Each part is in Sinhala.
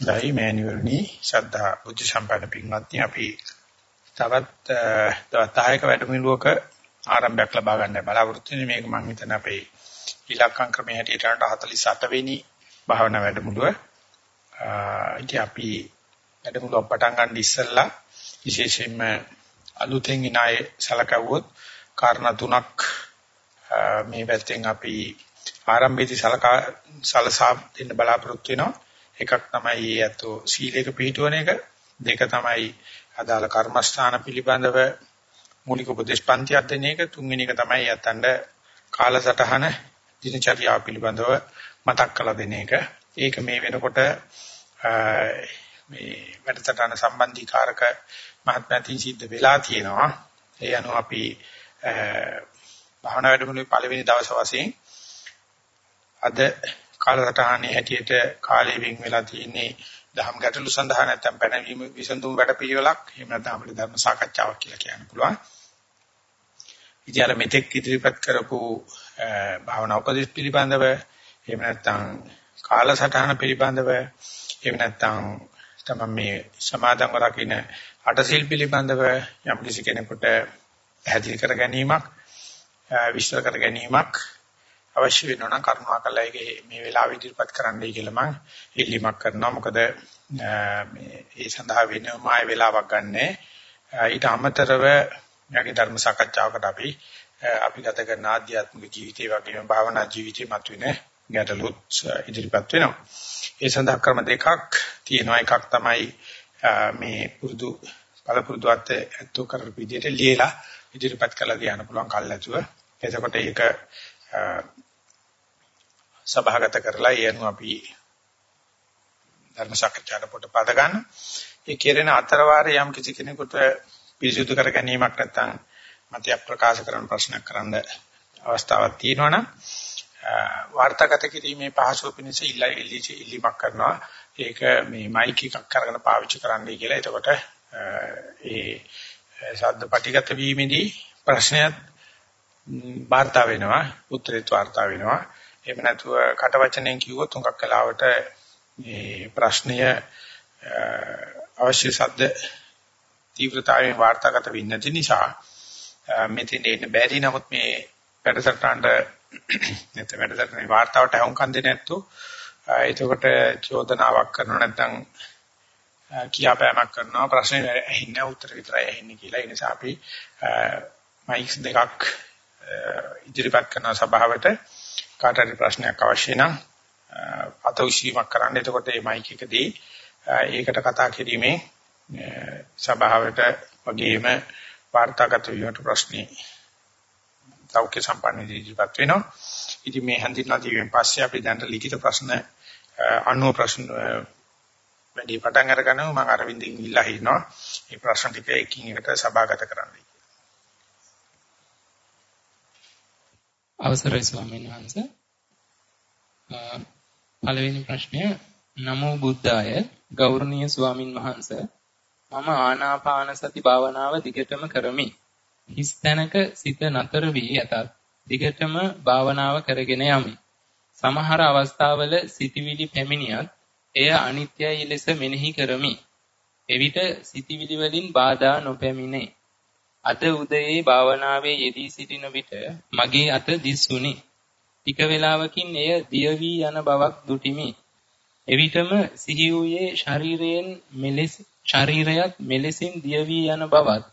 දෛ මෑණිවරණි ශ්‍රද්ධා බුද්ධ සම්පන්න පින්වත්නි අපි තවත් තවතායක වැඩමුළුවක ආරම්භයක් ලබා ගන්න බලාපොරොත්තු වෙන්නේ මේක මම හිතන අපේ ඉලක්කම් ක්‍රමයේ හැටියට 48 වෙනි භාවනා වැඩමුළුව. ඉතින් අපි වැඩමුළුව පටන් ගන්න ඉස්සෙල්ලා විශේෂයෙන්ම අලුතෙන් ඉනාය සලකවුවොත් කාරණා තුනක් මේ පැත්තෙන් අපි ආරම්භයේදී සලකා සලසා දෙන්න බලාපොරොත්තු වෙනවා. එකක් තමයි යතෝ සීලයක පිළිටවන එක. දෙක තමයි අදාළ කර්මස්ථාන පිළිබඳව මූලික උපදේශ පන්තියක් දෙන එක. තුන්වෙනි එක තමයි යතඬ කාලසටහන දිනචර්යාව පිළිබඳව මතක් කරලා දෙන එක. ඒක මේ වෙනකොට මේ වැඩසටහන සම්බන්ධීකාරක මහත්මයාටින් සිද්ධ වෙලා තියෙනවා. ඒ අනුව අපි භාවනා වැඩමුළුවේ පළවෙනි දවස් වශයෙන් අද කාලසටහනේ හැටියට කාලය වෙන් වෙලා තියෙන්නේ දහම් ගැටලු සඳහා නැත්නම් පැනවීම විසඳුම් වැඩපිළිවෙලක් එහෙම නැත්නම් අපිට ධර්ම සාකච්ඡාවක් කියලා කියන්න පුළුවන්. ඉතින් අර මෙතෙක් ඉදිරිපත් කරපු භාවනා උපදෙස් පිළිබඳව එහෙම නැත්නම් කාලසටහන පිළිබඳව එහෙම නැත්නම් තමයි මේ සමාදන්ව රකින්න අටසිල් පිළිබඳව යම් කිසි කෙනෙකුට පැහැදිලි කර ගැනීමක් විශ්ල කර ගැනීමක් අවශ්‍ය වෙනවා නම් කරුණාකරලා ඒක මේ වෙලාවෙ ඉදිරිපත් කරන්නයි කියලා මම ඉල්ලීමක් කරනවා. මොකද මේ ඒ සඳහා වෙනම ආය වෙලාවක් ගන්නෑ. ඊට අමතරව යගේ ධර්ම සාකච්ඡාවකට අපි අපි ගත කරන ආධ්‍යාත්මික ජීවිතය වගේම භාවනා ජීවිතය මතුවෙන ගැටලුත් ඉදිරිපත් වෙනවා. ඒ සඳහා ක්‍රම දෙකක් තියෙනවා. එකක් තමයි මේ පුරුදු පළපුරුදුත් ඇත්තෝ කරපු විදිහට ලියලා ඉදිරිපත් කළා කියන්න පුළුවන් කල්ැතුව. එතකොට ඒක සභාගත කරලා ඒ අනුව අපි ධර්ම සාකච්ඡාට පොට පද ගන්න. ඒ කෙරෙන අතර වාරේ යම් කිසි කෙනෙකුට පිරිසුදු කර ගැනීමක් නැත්නම් මතය ප්‍රකාශ කරන ප්‍රශ්නයක් කරන්න අවස්ථාවක් තියෙනවනම් වාර්තාගත කිරීමේ පහසුව පිණිස ඉල්ලීමක් කරනවා. ඒක මේ මයික් එකක් කරගෙන පාවිච්චි කරන්නයි කියලා. එතකොට ඒ ශබ්ද පටිගත වීමේදී ප්‍රශ්නයක් වාර්තා වෙනවා, උත්තරේත් වාර්තා වෙනවා. එහෙම නැතුව කට වචනෙන් කිව්වොත් උඟක් කලාවට මේ ප්‍රශ්නය අවශ්‍ය සද්ද තීව්‍රතාවයෙන් වාර්තාගත වෙන්නේ නැති නිසා මෙතෙන් එන්න බැරි. නමුත් මේ වැඩසටහනට නැත්නම් වැඩසටහනේ වාර්තාවට අහුම්කම් දෙන්නේ නැත්තෝ එතකොට චෝදනාවක් කරනවා නැත්නම් කියාපෑමක් කරනවා. ප්‍රශ්නේ ඇහින්නේ උත්තර විතරයි ඇහින්නේ කියලා. ඒ නිසා අපි මයික්ස් දෙකක් ඉදිරිපත් කරන සභාවට. කාට හරි ප්‍රශ්නයක් අවශ්‍ය නම් අත උසීමක් කරන්න. එතකොට මේ මයික් එකදී ඒකට කතා කිරීමේ සභාවට වගේම වාර්තාගත වීමට ප්‍රශ්නේ තවක සම්පන්න ඉදිරිපත් වෙනවා. ඉතින් මේ හඳුන්වා දීමෙන් පස්සේ අපි දැන් ලිඛිත ප්‍රශ්න අනුව ප්‍රශ්න වැඩි පටන් අරගනවා මම අරවින්දින් ඉල්ලා හිටිනවා. මේ ප්‍රශ්න ටික එකින් එකට සභාගත කරන්නයි. අවසරයි ස්වාමීන් වහන්සේ. පළවෙනි ප්‍රශ්නය නමෝ බුද්ධාය ගෞරවනීය ස්වාමින් වහන්සේ මම ආනාපාන සති භාවනාව දිගටම කරමි. හිස් තැනක සිත නතර වී ඇතත් දිගටම භාවනාව කරගෙන යමි. සමහර අවස්ථාවල සිතවිලි පැමිණියත් එය අනිත්‍යයි ලෙස මෙනෙහි කරමි. එවිට සිතවිලි වලින් බාධා නොපැමිණේ. අද උදයේ භාවනාවේ යෙදී සිටින විට මගේ අත දිස්ුනි. ටික වේලාවකින් එය දිය වී යන බවක් දුටිමි. එවිටම සිහි වූයේ ශරීරයෙන් මෙලෙස ශරීරයත් මෙලෙසින් දිය වී යන බවත්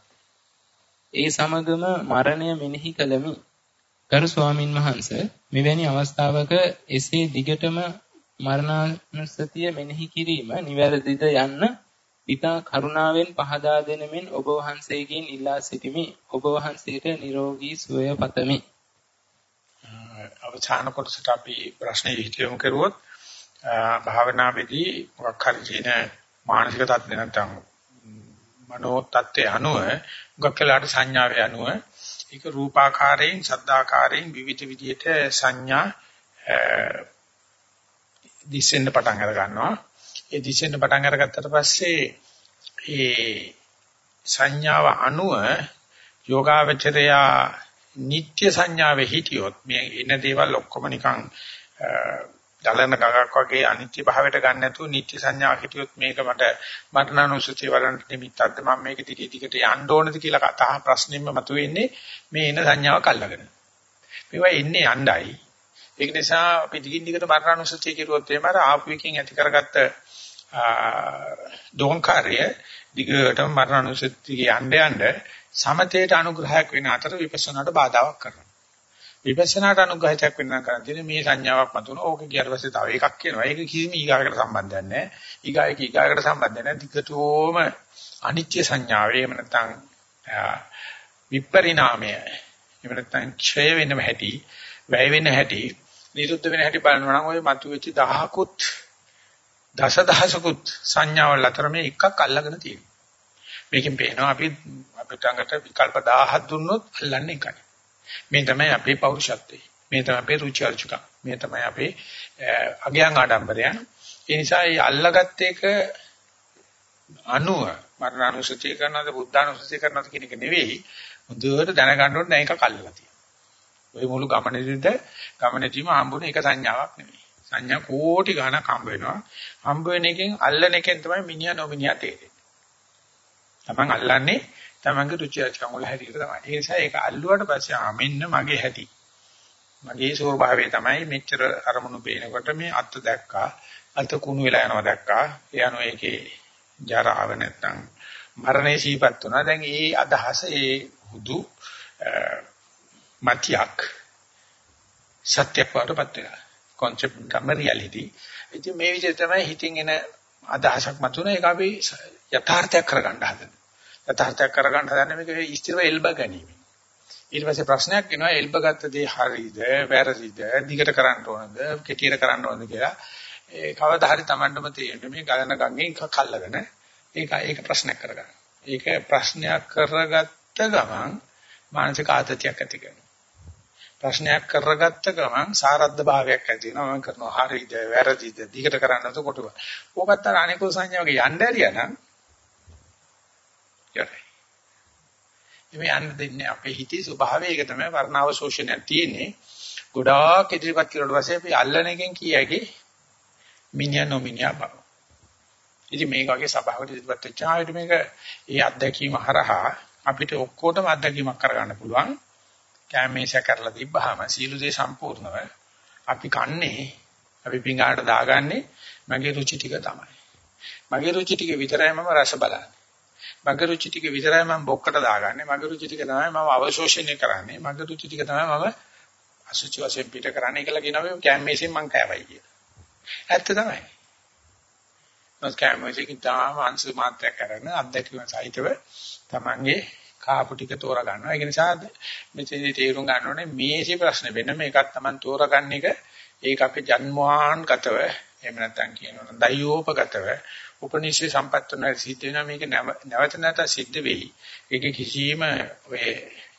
ඒ සමගම මරණය මෙනෙහි කළමි. ගරු ස්වාමින් වහන්සේ මෙවැනි අවස්ථාවක එසේ දිගටම මරණානුස්සතිය මෙනෙහි කිරීම නිවැරදිද යන්න ඊතා කරුණාවෙන් පහදා දෙනමින් ඔබ වහන්සේගෙන් ඉල්ලා සිටිමි. ඔබ වහන්සේට නිරෝගී සුවය පතමි. අවසාන කොටසට අපි ප්‍රශ්න ඉදිරියමු කරුවොත් භාවනාවේදී මොකක් හරි කියන මානසික තත්ත්ව නැත්නම් මනෝ තත්ත්වයේ අනුව ගොක්කලාට සංඥාවේ අනුව ඒක රූපාකාරයෙන් සද්දාකාරයෙන් විවිධ විදිහට සංඥා දිස්සෙන්න පටන් අර ගන්නවා ඒ දිශෙන්න පටන් අරගත්තට පස්සේ ඒ සංඥාව අනුව යෝගාවචරයා නිත්‍ය සංඥාවේ හිටියොත් මේ එන දේවල් ඔක්කොම නිකන් දලන ගගක් වගේ අනිත්‍ය භාවයට ගන්න නැතුව නිත්‍ය සංඥා හිටියොත් මේක මට මරණානුසතිය වරන්ට නිමිත්තක්ද මම මේක ටික ටිකට යන්න ඕනද කියලා කතා ප්‍රශ්නෙම මතුවෙන්නේ මේ එන සංඥාවක් අල්ලගෙන. මේවා එන්නේ යණ්ඩයි. ඒක නිසා අපි දිගින් දිගට මරණානුසතිය කිරුවොත් එහම අර ආපු එකකින් ඇති කරගත්ත දෝංකාරය දිගටම මරණානුසතිය යන්න යන්න සමතේට අනුග්‍රහයක් වෙන අතර විපස්සනාට බාධාවක් කරනවා. විපස්සනාට අනුග්‍රහයක් වෙන්න කරන් තියෙන මේ සංඥාවක් මතුන ඕක කියාට පස්සේ තව එකක් කියනවා. ඒක කිසිම ඊගාකට සම්බන්ධයක් නැහැ. ඊගායක ඊගාකට සම්බන්ධ නැහැ. ටිකටෝම අනිත්‍ය සංඥාව. එහෙම නැත්නම් විපරිණාමය. එහෙම නැත්නම් ක්ෂය වෙනම හැටි, වැය වෙන හැටි, නිරුද්ධ වෙන හැටි බලනවා නම් ওই මතුවෙච්ච දහහකුත් දසදහසකුත් සංඥාවල් අතර මේ එකක් අල්ලගෙන තියෙනවා. මේකෙන් පේනවා අපි අපිට ළඟට විකල්ප 1000ක් දුන්නොත් අල්ලන්නේ එකයි. මේ තමයි අපේ පෞරුෂත්වය. මේ තමයි අපේ රුචි අරුචිකම්. මේ තමයි අපේ අගයන් ආඩම්බරයන්. ඒ නිසා මේ අල්ලගත් එක අනුව මරණානුසතිය කරනවද බුද්ධානුසතිය කරනවද කියන එක නෙවෙයි. මුදුවට දැනගන්න ඕනේ දැන් එක කල්ලලා තියෙනවා. ওই මුළු ගමනේදීද ගමනේදීම හම්බුනේ එක සංඥාවක් නෙවෙයි. සංඥා කෝටි ගණක් හම්බ වෙනවා. හම්බ වෙන එකෙන් අල්ලන එකෙන් තමයි මිනිහා නොමිනිහා තේරෙන්නේ. Taman අල්ලන්නේ තමන්ගේ රුචි අරුචිකම් වල හැටියට තමයි. ඒ නිසා ඒක අල්ලුවට පස්සේ ආ මෙන්න මගේ හැටි. මගේ ස්වභාවය තමයි මෙච්චර අරමුණු පේනකොට මේ අත් දැක්කා. අත කුණු වෙලා යනවා දැක්කා. යano ඒකේ ජරාව නැත්තම් මරණේ සීපත් වුණා. දැන් ඒ අදහස ඒ හුදු මතියක් සත්‍යයක් වඩපත් වෙනවා. Concept ගම reality. ඉතින් මේ විදිහට තමයි හිතින් එන අදහසක් මතුන ඒක අපි යථාර්ථයක් කරගන්න හදනවා. යථාර්ථයක් කරගන්න හදන්නේ මේක ස්ථිරව එල්බ ගැනීම. ඊට පස්සේ ප්‍රශ්නයක් එනවා එල්බ ගත්ත දේ හරියද වැරදිද දිගට කරන්න ඕනද කෙටියට කරන්න ඕනද කියලා. ඒ කවදා හරි Tamandම තේරෙන්නේ මේ ගලන ගංගෙන් එකක් අල්ලගෙන ඒක ඒක ප්‍රශ්නයක් කරගන්න. ඒක ප්‍රශ්නයක් කරගත්ත ගමන් මානසික ආතතියක් ඇති කරනවා. ප්‍රශ්නයක් කරගත්ත ගමන් සාරද්ද භාවයක් ඇති වෙනවා. මම කරනවා හරියද වැරදිද දිගට කරන්නද කොටුව. ඕකත් අර අනිකෝ සංඥාවගේ යන්න ඇරියා නම් යරයි. මේ යන්න දෙන්නේ අපේ හිතේ ස්වභාවය ඒක තමයි වර්ණාව ශෝෂණයක් තියෙන්නේ. ගොඩාක් ඉදිරිපත් කරුවට පස්සේ අපි අල්ලන එකෙන් කියකි මිනිහා නොමිනිහා බව. ඉතින් මේක වගේ සභාවකට ඉදිරිපත් වෙච්ච ආයෙත් මේක ඒ අත්දැකීම හරහා අපිට ඔක්කොටම අත්දැකීමක් කරගන්න පුළුවන්. කැමේශ කරලා තිබ්බහම සීළු දේ සම්පූර්ණව අපි කන්නේ අපි පිඟාට දාගන්නේ මගේ රුචි ටික තමයි. මගේ රුචි ටික විතරයි මම රස බලන්නේ. මගේ රුචි ටික විතරයි මම බොක්කට දාගන්නේ. මගේ රුචි ටික තමයි මම අවශෝෂණය කරන්නේ. මගේ රුචි ටික තමයි මම අසුචි වශයෙන් පිට කරන්නේ කියලා කියනවා මේ කැම්මේසෙන් මං කෑවයි කියලා. ඇත්ත තමයි. මොකද කැම්මේසෙන් තාම අංශ මාත්‍රයක් කරන අත්දැකීම සහිතව තමන්ගේ කාපු ටික තෝරා ගන්නවා. ඒක නිසා මෙතනදී තේරුම් ගන්න ඕනේ මේසි ප්‍රශ්න වෙන මේකත් තමන් තෝරගන්න එක ඒක අපේ ජන්මවාන්ගතව එහෙම නැත්නම් කියනවා දයෝපගතව උපනිෂේ සම්පත් වෙනවා සිද්ධ වෙනවා මේක නැවත නැවත සිද්ධ වෙයි. ඒක කිසිම ඔය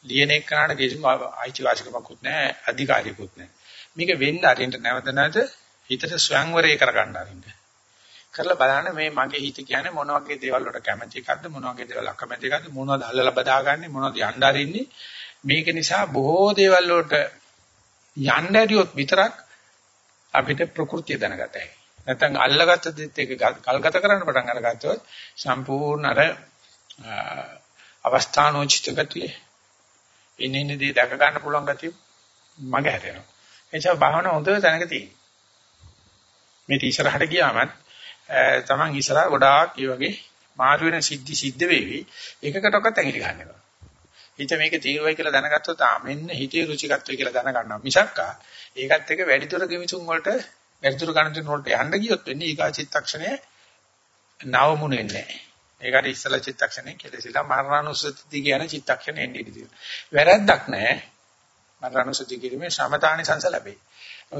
ලියන එකට කිසිම අයිතිවාසිකමකුත් නැහැ, අධිකාරියකුත් නැහැ. මේක වෙන්න අරින්න නැවත නැවත හිතට ස්වයංවරය කරගන්න අරින්න. කරලා බලන්න මේ මගේ හිත කියන්නේ මොන වගේ දේවල් වලට කැමති එකක්ද මොන වගේ දේවල් අකමැති එකක්ද මොනවද අල්ලලා බදාගන්නේ මොනවද යන්න අරින්නේ මේක නිසා බොහෝ දේවල් වලට යන්න ඇරියොත් විතරක් අපිට ප්‍රകൃතිය දැනගතයි නැත්නම් අල්ලගත්ත දෙත් එක කල්ගත කරන්න පටන් අරගත්තොත් සම්පූර්ණ අර අවස්ථානෝචිත ගතිය ඉන්නේ දේ දැක ගන්න පුළුවන් ගතිය මග හැරෙනවා. එනිසා භාවන හොඳ තැනක තියෙනවා. මේ ඉස්සරහට ගියාමත් තමන් ඉස්සරහ ගොඩාක් මේ වගේ මාරු වෙන සිද්ධි සිද්ධ වෙවි. එකකටවත් ඇඟිලි ගන්න එපා. හිත මේක තීරුවයි කියලා දැනගත්තොත් ආ මෙන්න හිතේ රුචිකත්වය කියලා දැනගන්නවා. මිසක්කා ඒකත් එක්ක වැඩිදුර කිමිසුන් වලට වැඩිදුර ගණන් වලට යන්න ගියොත් වෙන්නේ ඊගා චිත්තක්ෂණය නවමුණ වෙන්නේ නැහැ. ඒකට ඉස්සලා චිත්තක්ෂණය කෙලෙසිලා මරණානුස්සති කියන චිත්තක්ෂණය එන්නේ ඉතින්. වැරද්දක් නැහැ. මරණානුස්සති කිරීමේ සමතානි සංස ලැබේ.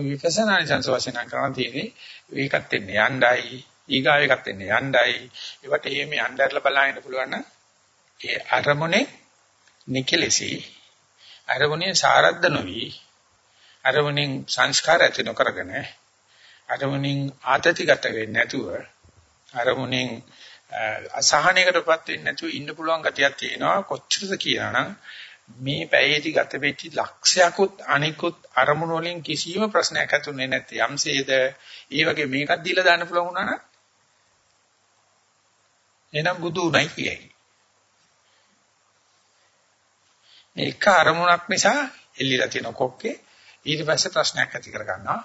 විපස්සනානි සංස වශයෙන් කරන තියෙන්නේ ඒකත් එන්නේ යණ්ඩයි ඊගාව එකත් එන්නේ යණ්ඩයි. ඒවට එහෙම යණ්ඩර්ලා බලන්න පුළුවන් නම් ඒ අරමුණේ නිකලෙසි අරමුණේ සාරද්ද නොවි අරමුණෙන් සංස්කාර ඇති නොකරගෙන අරමුණින් ආතතිගත වෙන්නේ නැතුව අරමුණින් අසහනයකටපත් වෙන්නේ නැතුව ඉන්න පුළුවන් ගතියක් තියෙනවා. කොච්චරද කියනනම් මේ පැයේදී ගත වෙච්ච ලක්ෂයකුත් අනිකුත් අරමුණු වලින් කිසිම ප්‍රශ්නයක් ඇතුනේ නැති යම්සේද ඒ වගේ මේකක් දීලා දාන්න පුළුවන් වුණා නම් එහෙනම් බුදු උණයි කියයි. මේ එක අරමුණක් නිසා එල්ලීලා තියෙන කොක්කේ ඊට පස්සේ ප්‍රශ්නයක් ඇති කර ගන්නවා.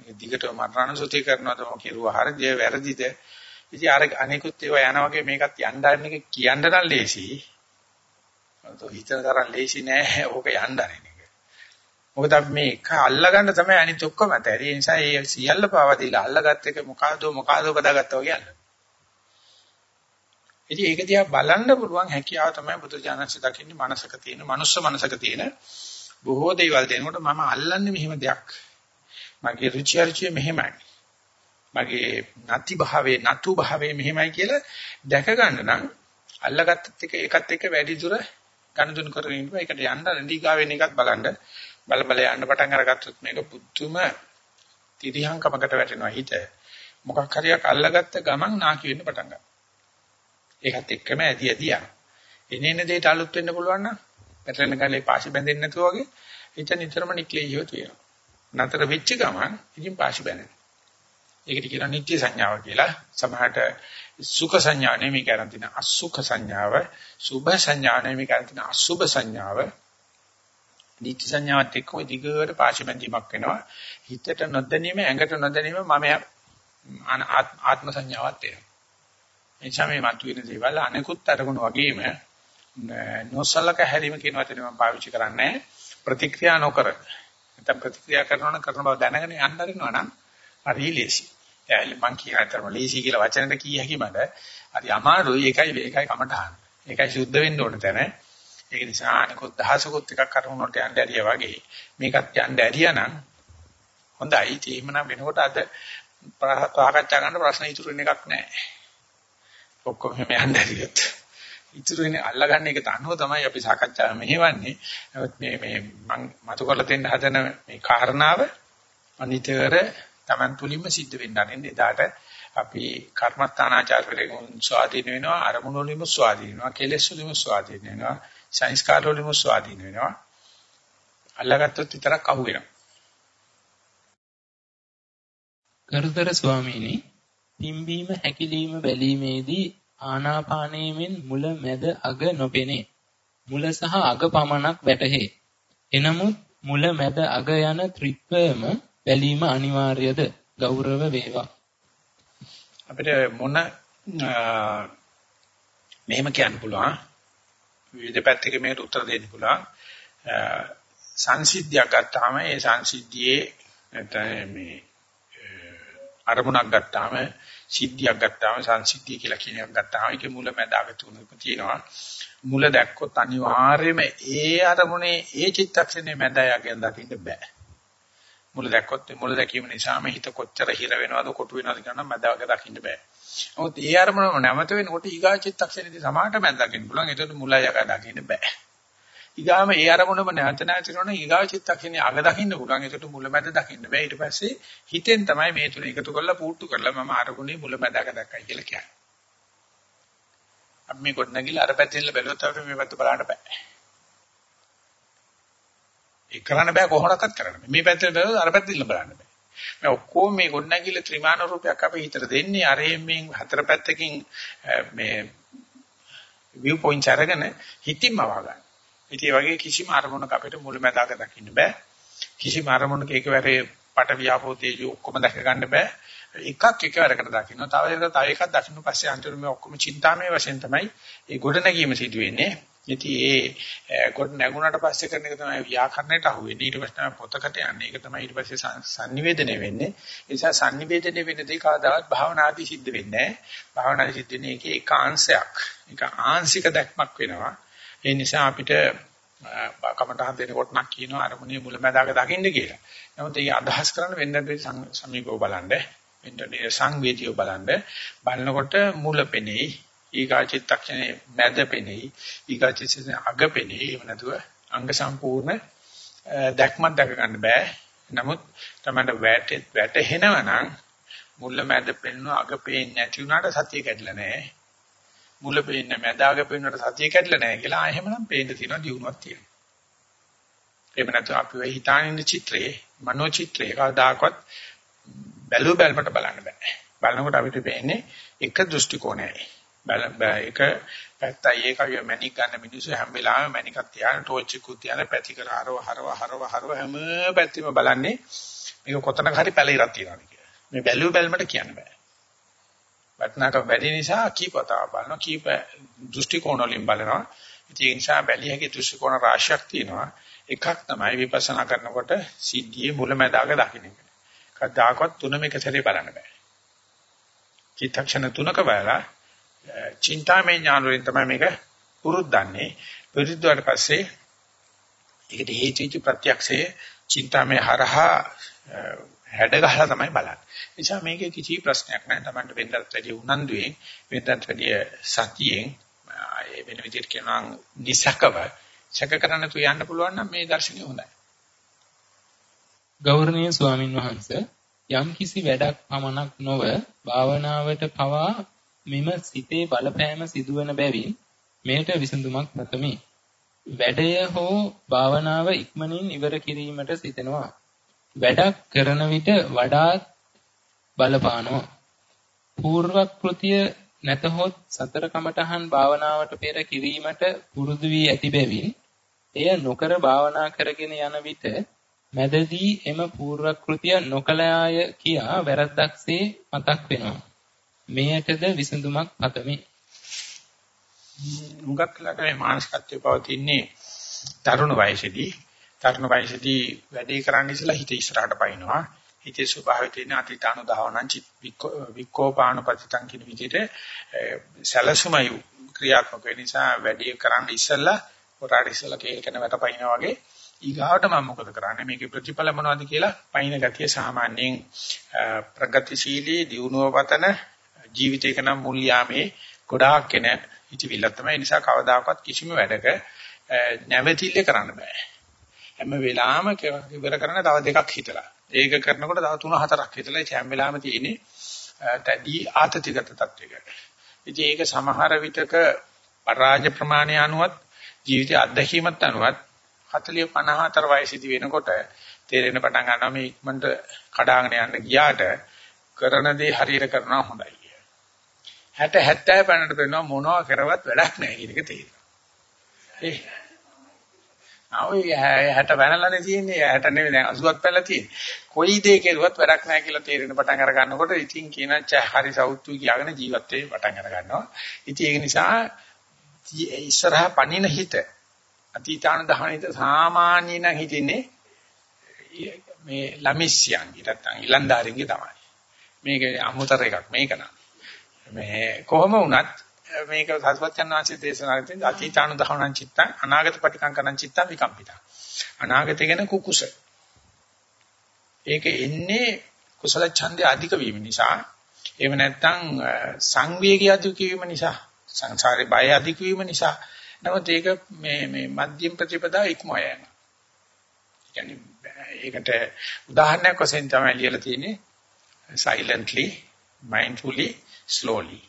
මේ දිගටම මරණසුති කරනවාද මොකද කෙරුවා හරිද වැරදිද? ඉතින් අර අනිකුත් ඒවා යනා වගේ මේකත් යන්න එක කියන්න නම් ලේසි. මතෝ හිතන තරම් ලේසි නෑ ඕක යන්න අරින එක. මොකද අපි මේ එක අල්ලගන්න තමයි අනිත් ඔක්කොම ඇත. ඒ නිසා ඒ සියල්ල පාවදilla අල්ලගත් එක මොකಾದෝ මොකಾದෝ බදාගත්තා වගේ අල්ලන. ඉතින් ඒක දිහා බලන්න පුළුවන් හැකියාව තමයි බුදුජානක දකින්නේ මනසක තියෙන, මනුස්ස මනසක තියෙන බොහෝ දේවල් දෙනකොට මම අල්ලන්නේ මෙහෙම දෙයක්. මගේ රුචි අරුචිය මෙහෙමයි. මගේ නැති භාවයේ නතු භාවයේ මෙහෙමයි කියලා දැක ගන්න නම් අල්ලගත්තත් එක ඒකත් එක්ක වැඩි දුර ගනුදෙනු කරගෙන ඉන්නවා. ඒකට යන්න රෙඩිගාවෙන් එකත් බලන්න බල බල යන්න පටන් අරගත්තොත් මේක පුදුම තිරියංකමකට වැටෙනවා හිත. මොකක් හරියක් අල්ලගත්ත ගමන් නාකි වෙන්න පටන් ගන්නවා. ඒකත් එක්කම ඇති ඇති යනවා. එනේන දෙයට අලුත් වෙන්න පුළුවන් නම් පැටලෙන කලේ පාසි බැඳෙන්නේ නැතුව වගේ හිත නිතරම නික්ලේශිව තියෙනවා. නතර වෙච්ච ගමන් ඉතින් පාසි බැඳෙනවා. ඒකට කියනවා නිත්‍ය සංඥාව කියලා. සමහරට සුඛ සංඥා නෙමෙයි කරන් තියෙන අසුඛ සංඥාව, සුභ සංඥා නෙමෙයි කරන් තියෙන අසුභ සංඥාව. නිත්‍ය සංඥාවත් එක්ක ওই දිගට පාසි බැඳීමක් වෙනවා. හිතට නොදැනීම, ඇඟට නොදැනීම මම ආත්ම සංඥාවක් තියෙනවා. එනිසා මේ මතුවෙන දේවල් අනෙකුත් අරමුණු වගේම නොසලක හැරීම කියන වචනේ මම පාවිච්චි කරන්නේ ප්‍රතික්‍රියා නොකර. නැත්නම් ප්‍රතික්‍රියා කරනවා නම් කරන බව දැනගෙන යන්න හරිනවා නම් හරි ලේසි. එයාලි මං කියන අතරම ලේසි කියලා වචනෙට කිය හැකි මට හරි අමාරුයි ඒකයි ඒකයි කමටහන්. ඒකයි සුද්ධ වෙන්න ඕන තැන. ඒක නිසා අනිකුත් දහසකුත් එකක් අරමුණට යන්න ඇරිය වගේ මේකත් යන්න ඇරියා නම් හොඳයි. ඒ එහෙමනම් වෙනකොට අද සාකච්ඡා කරන්න ප්‍රශ්න ඉතුරු වෙන එකක් නැහැ. ඔක්කොම යන්න ඇරියොත්. ඉතුරු වෙන්නේ අල්ලගන්න එක තනුව තමයි අපි සාකච්ඡාව මෙහෙවන්නේ. මේ මේ මම මතු කරලා දෙන්න හදන මේ කාරණාව අනිතර Taman තුලින්ම සිද්ධ වෙන්න අරින්න එදාට අපි කර්මස්ථානාචාරවලින් ස්වාධීන වෙනවා අරමුණු වලින්ම ස්වාධීන වෙනවා කෙලෙස් වලින්ම ස්වාධීන වෙනවා සංස්කාර වලින්ම ස්වාධීන වෙනවා අල්ලගත්තොත් විතරක් අහු වෙනවා ගරුතර ස්වාමීනි පිම්බීම හැකිලිම බැලීමේදී ආනාපානයෙන් මුල මැද අග නොපෙනේ. මුල සහ අග පමණක් වැටහේ. එනමුත් මුල මැද අග යන ත්‍රිත්වයම බැලීම අනිවාර්යද? ගෞරව වේවා. අපිට මොන මෙහෙම කියන්න පුළුවන්. විවිධ පැත්තක මේකට උත්තර දෙන්න පුළුවන්. සංසිද්ධියක් ගත්තාම ඒ සංසිද්ධියේ නැත්නම් මේ අරමුණක් ගත්තාම සිද්ධියක් ගත්තාම සංසිද්ධිය කියලා කියන එකක් ගත්තාම ඒකේ මුල මැද අග තුනක තියෙනවා. මුල දැක්කොත් අනිවාර්යයෙන්ම ඒ අරමුණේ ඒ චිත්තක්ෂණේ මැද යගෙන දකින්න බෑ. මුල දැක්කොත් මුල දැකීම නිසාම හිත කොච්චර හිර වෙනවද කොටු වෙනවද කියන මැද වගේ දකින්න බෑ. නමුත් ඒ අරමුණ නැවත වෙනකොට ඊගා චිත්තක්ෂණේදී සමාහට මැද දකින්න පුළුවන්. ඒකට මුල යක දකින්න බෑ. ඊගාම ඒ අරමුණම නැවත නැවත කරනවා ඊගාව චිත්තක්ෂණේ අග දකින්න පුළුවන්. ඒකට මුලැමැද දකින්න බෑ. ඊට පස්සේ හිතෙන් තමයි මේ තුන එකතු කරලා පුට්ටු කරලා මම අරමුණේ මුලැමැද අග දැක්කයි කියලා කියන්නේ. අපි මේ කොට නැගිලා අර පැත්තෙන් බැලුවොත් අපිට මේ පැත්ත බලන්න බෑ. ඒ කරන්න බෑ කොහොමඩක්වත් කරන්න බෑ. මේ පැත්තෙන් බැලුවොත් අර පැත්තෙන් බලන්න බෑ. මේ ඔක්කොම මේ ගොඩනැගිල්ල ත්‍රිමාන රූපයක් අපි හිතට දෙන්නේ අරෙන් මේ හතර පැත්තකින් මේ view points අරගෙන හිතින්ම වගන්න. ඉතින් ඒ වගේ කිසිම අරමුණක අපිට මුලැමැදාක දකින්න බෑ. කිසිම අරමුණක එකවරේ පට වියාපෝ තේජෝ ඔක්කොම දැක ගන්න බෑ. එකක් එකවරකට දකින්න. තව එකක් තව එකක් දකින්න පස්සේ අන්තිමට මේ ඔක්කොම චින්තාමය වශයෙන් තමයි ඒ ගොඩ නැගීම සිදු වෙන්නේ. ඉතින් ඒ ගොඩ නැගුණාට පස්සේ කරන එක තමයි ව්‍යාකරණයට අහුවෙන්නේ. ඊට පස්සේ තමයි පොතකට යන්නේ. ඒක තමයි ඊට පස්සේ sannivedana වෙන්නේ. ඒ නිසා sannivedana වෙන දේ කවදාවත් භාවනාදී සිද්ධ වෙන්නේ නැහැ. භාවනාදී සිද්ධ වෙන්නේ ඒකේ ඒකාංශයක්. ඒක ආංශික දැක්මක් වෙනවා. ඒ නිසා අපිට කමටහන් දෙනකොට නම් කියනවා අරමුණේ මුලැමැදාක දකින්න කියලා. නමුත් ඒ අදහස් කරන්න වෙන්න සමීපව බලන්න, වෙන්න සංවේදීව බලන්න. බලනකොට මුල පෙනෙයි, ඊගා චිත්තක්ෂණේ මැද පෙනෙයි, ඊගා චිත්තක්ෂණේ අග පෙනෙයි. එහෙම නැතුව අංග සම්පූර්ණ දැක්මක් දැක ගන්න බෑ. නමුත් තමයි වැටෙත් වැටෙනවා නම් මුල මැද පෙන්වන අග පේන්නේ නැති වුණාට සතිය කැඩලා නැහැ. මුල පේන්නේ මැදාග පේනකොට සතිය කැඩලා නැහැ කියලා ආයෙමනම් පේන්න තියෙනවා දියුණුවක් තියෙනවා. එහෙම නැත්නම් අපි වෙ හිතානින්න චිත්‍රයේ මනෝ චිත්‍රයේ කවදාකවත් බැලුව බැලමට බලන්න බෑ. බලනකොට අපිට පේන්නේ එක දෘෂ්ටි කෝණයයි. බල එක පැත්තයි ඒකයි මැණික් ගන්න මිනිස්සු හැම වෙලාවෙම මැණිකක් තියාගෙන ටෝච් එකක් තියාගෙන පැති කර හරව හරව හරව හරව හැම පැත්තෙම බලන්නේ මේක කොතනක හරි පැලිරක් තියනවා කියලා. මේ බැලුව බැලමට කියන්න බෑ. වටනක වැඩි නිසා කීපතාව බලනවා කීප දෘෂ්ටි කෝණ වලින් බලනවා ඒ නිසා බැලිය හැකි දෘෂ්ටි කෝණ රාශියක් තියෙනවා එකක් තමයි විපස්සනා කරනකොට සිද්ධියේ මුලැමැදාක දකින්න එක. කවදාකවත් තුනම එක සැරේ බලන්න බෑ. චිත්තක්ෂණ තුනක බලලා චින්තාමය ඥාන වලින් තමයි මේක පුරුද්දන්නේ. පුරුද්දුවාට පස්සේ ඒකට හේතුචි ප්‍රත්‍යක්ෂයේ චින්තාමය හරහා හැඩ ගහලා තමයි බලන්නේ. නිසා මේකේ කිසි ප්‍රශ්නයක් නැහැ. Tamanට වෙනදට වැඩි උනන්දුවෙන් වෙනදට වැඩි සතියෙන් වෙන විදිහට කියනවා නිසකව සැක කරන්න තු යන්න පුළුවන් නම් මේ දර්ශනය හොඳයි. ගෞරවනීය ස්වාමින් වහන්සේ යම් කිසි වැඩක් පමණක් නොව භාවනාවට පවා මෙම සිතේ බලපෑම සිදුවන බැවින් මෙයට විසඳුමක් නැතමි. වැඩය හෝ භාවනාව ඉක්මනින් ඉවර කිරීමට සිතෙනවා. වැඩක් කරන විට වඩාත් බලපානවා. పూర్ව කෘතිය නැතහොත් සතර කමඨහන් භාවනාවට පෙර කිරීමට පුරුදු වී ඇති බැවින් එය නොකර භාවනා කරගෙන යන විට මැදදී එම పూర్ව කෘතිය නොකලයාය කියා වැරද්දක්සේ මතක් වෙනවා. මෙයටද විසඳුමක් පතමි. මුගක් ලකේ මානසිකත්වය පවතින්නේ තරුණ වයසේදී තරුණ වයසේදී වැඩේ කරන්න ඉස්සලා හිත ඉස්සරහට පනිනවා හිතේ ස්වභාවය තියෙන අතීතානු දහවනං විකෝපානුපතිතං කියන විදිහට සැලසුමයි ක්‍රියාත්මක වෙන නිසා වැඩේ කරන්න ඉස්සලා පොරාට ඉස්සලා කේල්කන වැටපයින්නා වගේ ඊගාවට මම මොකද කරන්නේ? මේකේ ප්‍රතිඵල මොනවද කියලා පයින් ගතිය සාමාන්‍යයෙන් ප්‍රගතිශීලී දියුණුව පතන ජීවිතයක නම් මුල් යාමේ ගොඩාක් එන හිතවිල්ල තමයි. නිසා කවදාකවත් කිසිම වැඩක නැවතිල්ල කරන්න බෑ. හැම වෙලාවෙම ඉවර කරන තව දෙකක් හිතලා. ඒක කරනකොට තව තුන හතරක් හිතලා ඒ හැම වෙලාවෙම තියෙන්නේ තැඩි ආතතිගත තත්වයක. ඉතින් ඒක සමහර විටක පරාජ ප්‍රමාණය අනුවත් ජීවිතය අත්දැකීමත් අනුවත් 40 54 වයසේදී වෙනකොට තේරෙන පටන් ගන්නවා මේ ඉක්මනට කඩාගෙන යන්න ගියාට කරන දේ හරියට කරනවා හොඳයි කිය. 60 70 පැනනට පේනවා මොනවා කරවත් වැඩක් නැහැ කියන එක තේරෙනවා. ඒ ඔය 60 වැනලානේ තියෙන්නේ 60 නෙවෙයි දැන් 80ක් පැනලා තියෙන්නේ. කොයි දේ කෙරුවත් වැඩක් නැහැ කියලා තේරෙන පටන් අර ගන්නකොට ඉතින් කියන හරි සෞත්තු කියාගෙන ජීවත් වෙන්න පටන් අර ගන්නවා. ඉතින් ඒක නිසා ඉස්සරහා පණින හිත අතීතාන දහනිත සාමාන්‍ය නම් හිටින්නේ මේ ළමිස්යන්ගේ නැත්තම් ඉලන්දාරින්ගේ තමයි. මේක අමුතර එකක් මේක නම්. මේ කොහොම වුණත් මේක සත්‍යයන් වහන්සේ දේශනා කරන අතීතානු දහවනං චිත්තං අනාගත පටිකංකරං චිත්තං විකම්පිතා. අනාගතය ගැන කුකුස. ඒක එන්නේ කුසල ඡන්දය අධික වීම නිසා. එහෙම නැත්නම් සංවේගය අධික වීම නිසා. සංසාරේ බය අධික වීම නිසා. නමුත් ඒක මේ මේ මධ්‍යම ප්‍රතිපදා ඉක්මව යනවා. කියන්නේ ඒකට උදාහරණයක් වශයෙන් තමයි ලියලා තියෙන්නේ silently mindfully slowly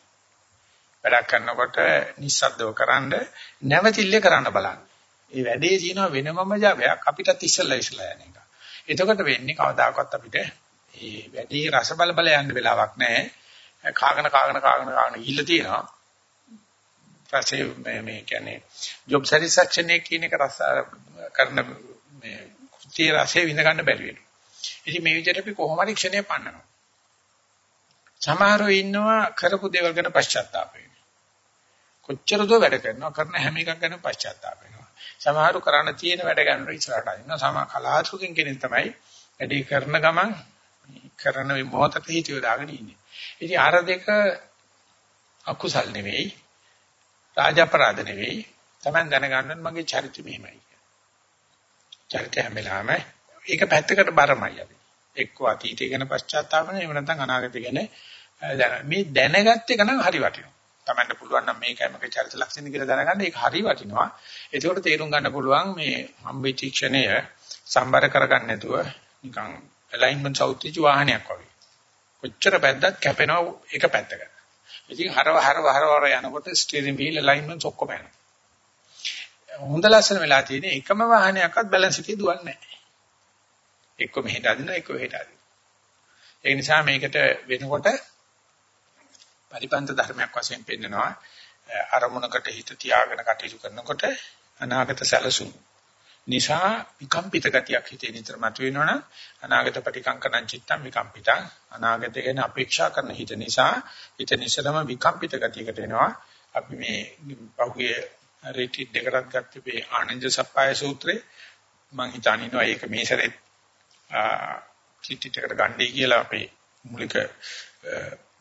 වැඩක් කරනකොට නිස්සද්දව කරන්න නැවතිල්ල කරන්න බලන්න. ඒ වැඩේ තියෙනවා වෙනමම ජවයක් අපිටත් ඉස්සලා ඉස්සලා යන එක. එතකොට වෙන්නේ කවදාකවත් අපිට මේ වැඩේ රස බල බල යන්න වෙලාවක් නැහැ. කාගෙන කාගෙන කාගෙන කාගෙන ගිහිල්ලා තියෙනවා. ඊපස්සේ මේ මේ කියන්නේ ජොබ් සැටිස්ෆැක්ෂන් එක කියන එක රස කරන මේ කුටි රසය විඳ ගන්න බැරි වෙනවා. ඉතින් මේ විදිහට අපි කොහොම හරි ක්ෂණය පන්නනවා. සමහරව ඉන්නවා කරපු දේවල් ගැන පශ්චාත්තාප වෙනවා. කොච්චර දෝ වැඩ කරනවා කරන හැම එකක් ගැන පශ්චාත්තාප වෙනවා. සමහරු කරන්න තියෙන වැඩ ගන්න ඉස්සරහට අදිනවා. සමහර කලාතුරකින් කෙනෙක් තමයි වැඩි කරන ගමන් කරන මොහොතට හිතියෝ දාගෙන ඉන්නේ. ඉතින් අර දෙක අකුසල් නෙවෙයි. රාජපරාධ නෙවෙයි. Taman දැනගන්න මගේ චරිතය මෙහෙමයි. චරිතය හැම වෙලාවෙම ඒක පැත්තකට බරමයි අපි. එක්ක අතීතය ගැන පශ්චාත්තාප වෙන එහෙම නැත්නම් අනාගතය ගැන මේ දැනගත්ත එක නම් හරි වටිනවා. Tamanට පුළුවන් නම් මේකයි මගේ චරිත ලක්ෂණ කියලා දැනගන්න ඒක හරි වටිනවා. ඒකෝට තේරුම් ගන්න පුළුවන් මේ හම්බෙච්ච ක්ෂණය සම්බර කරගන්න නැතුව නිකන් alignment සෞත්‍ත්‍ය වාහනයක් වගේ. කොච්චර පැද්දත් කැපෙනවා එක පැත්තකට. ඉතින් හරව හරව හරව යනකොට ස්ටියරින් වීල් ඇලයින්මන්ට්ස් ඔක්කොම යනවා. හොඳ ලස්සන වෙලා තියෙන එකම වාහනයක්වත් බැලන්ස් එකේ දුවන්නේ නැහැ. එක්ක මෙහෙට අදිනවා එක්ක මෙහෙට අදිනවා. ඒ නිසා මේකට වෙනකොට පරිපන්ත ධර්මයක් වශයෙන් පෙන්නනවා. අරමුණකට හිත තියාගෙන කටයුතු කරනකොට අනාගත සැලසුම් නිසා විකම්පිත ගතියක් හිතේ නිතර මතුවෙනවනම් අනාගත ප්‍රතිකංකණං චිත්තං විකම්පිතං. අනාගතය ගැන අපේක්ෂා කරන හිත නිසා හිත නිසලම විකම්පිත ගතියකට එනවා. අපි මේ පහුගිය රිට්‍රීට් එකකට ගත්තේ මේ ආනන්ද සප්පාය සූත්‍රේ මම හිතනිනවා ඒක මේ සැරේ රිට්‍රීට් එකට ගන්නයි කියලා අපේ මූලික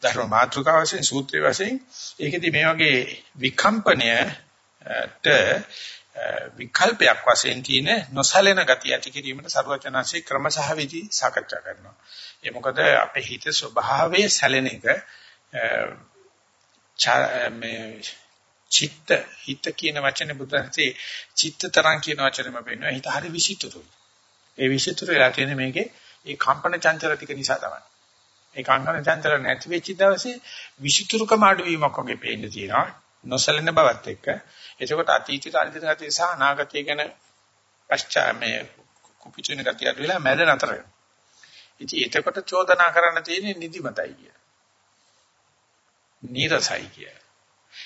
ධර්ම මාතෘකාව වශයෙන් සූත්‍රය වශයෙන් ඒකෙදි මේ වගේ විකම්පනයට විකල්පයක් වශයෙන් තියෙන නොසලෙන ගතිය ඇති කිරීමට සරුවචනාංශේ ක්‍රමසහ විදි සාකච්ඡා කරනවා. ඒ මොකද අපේ හිත ස්වභාවයේ සැලෙන එක මේ චිත්ත හිත කියන වචනේ බුදුන්සේ චිත්ත තරං කියන වචනේම වෙනවා. හිත හරි විචිතුරුයි. ඒ විචිතුරු වෙලා තියෙන මේකේ ඒ කම්පන චංචල ටික නිසා තමයි. ඒ කම්පන චංචල නැති වෙච්ච දවසේ විචිතුරුකම අඩුවීමක් වගේ පේන්න තියෙනවා. නොසලෙන බවත් එක්ක. එතකොට අතීතයට අනිත් ගතිය සහ අනාගතය ගැන පශ්චා මේ කුපිචුන ගතිය අඩු වෙලා මැද නතර වෙනවා. ඉතින් එතකොට චෝදනා කරන්න තියෙන්නේ නිදිමතයි කිය. නීරසයි කිය.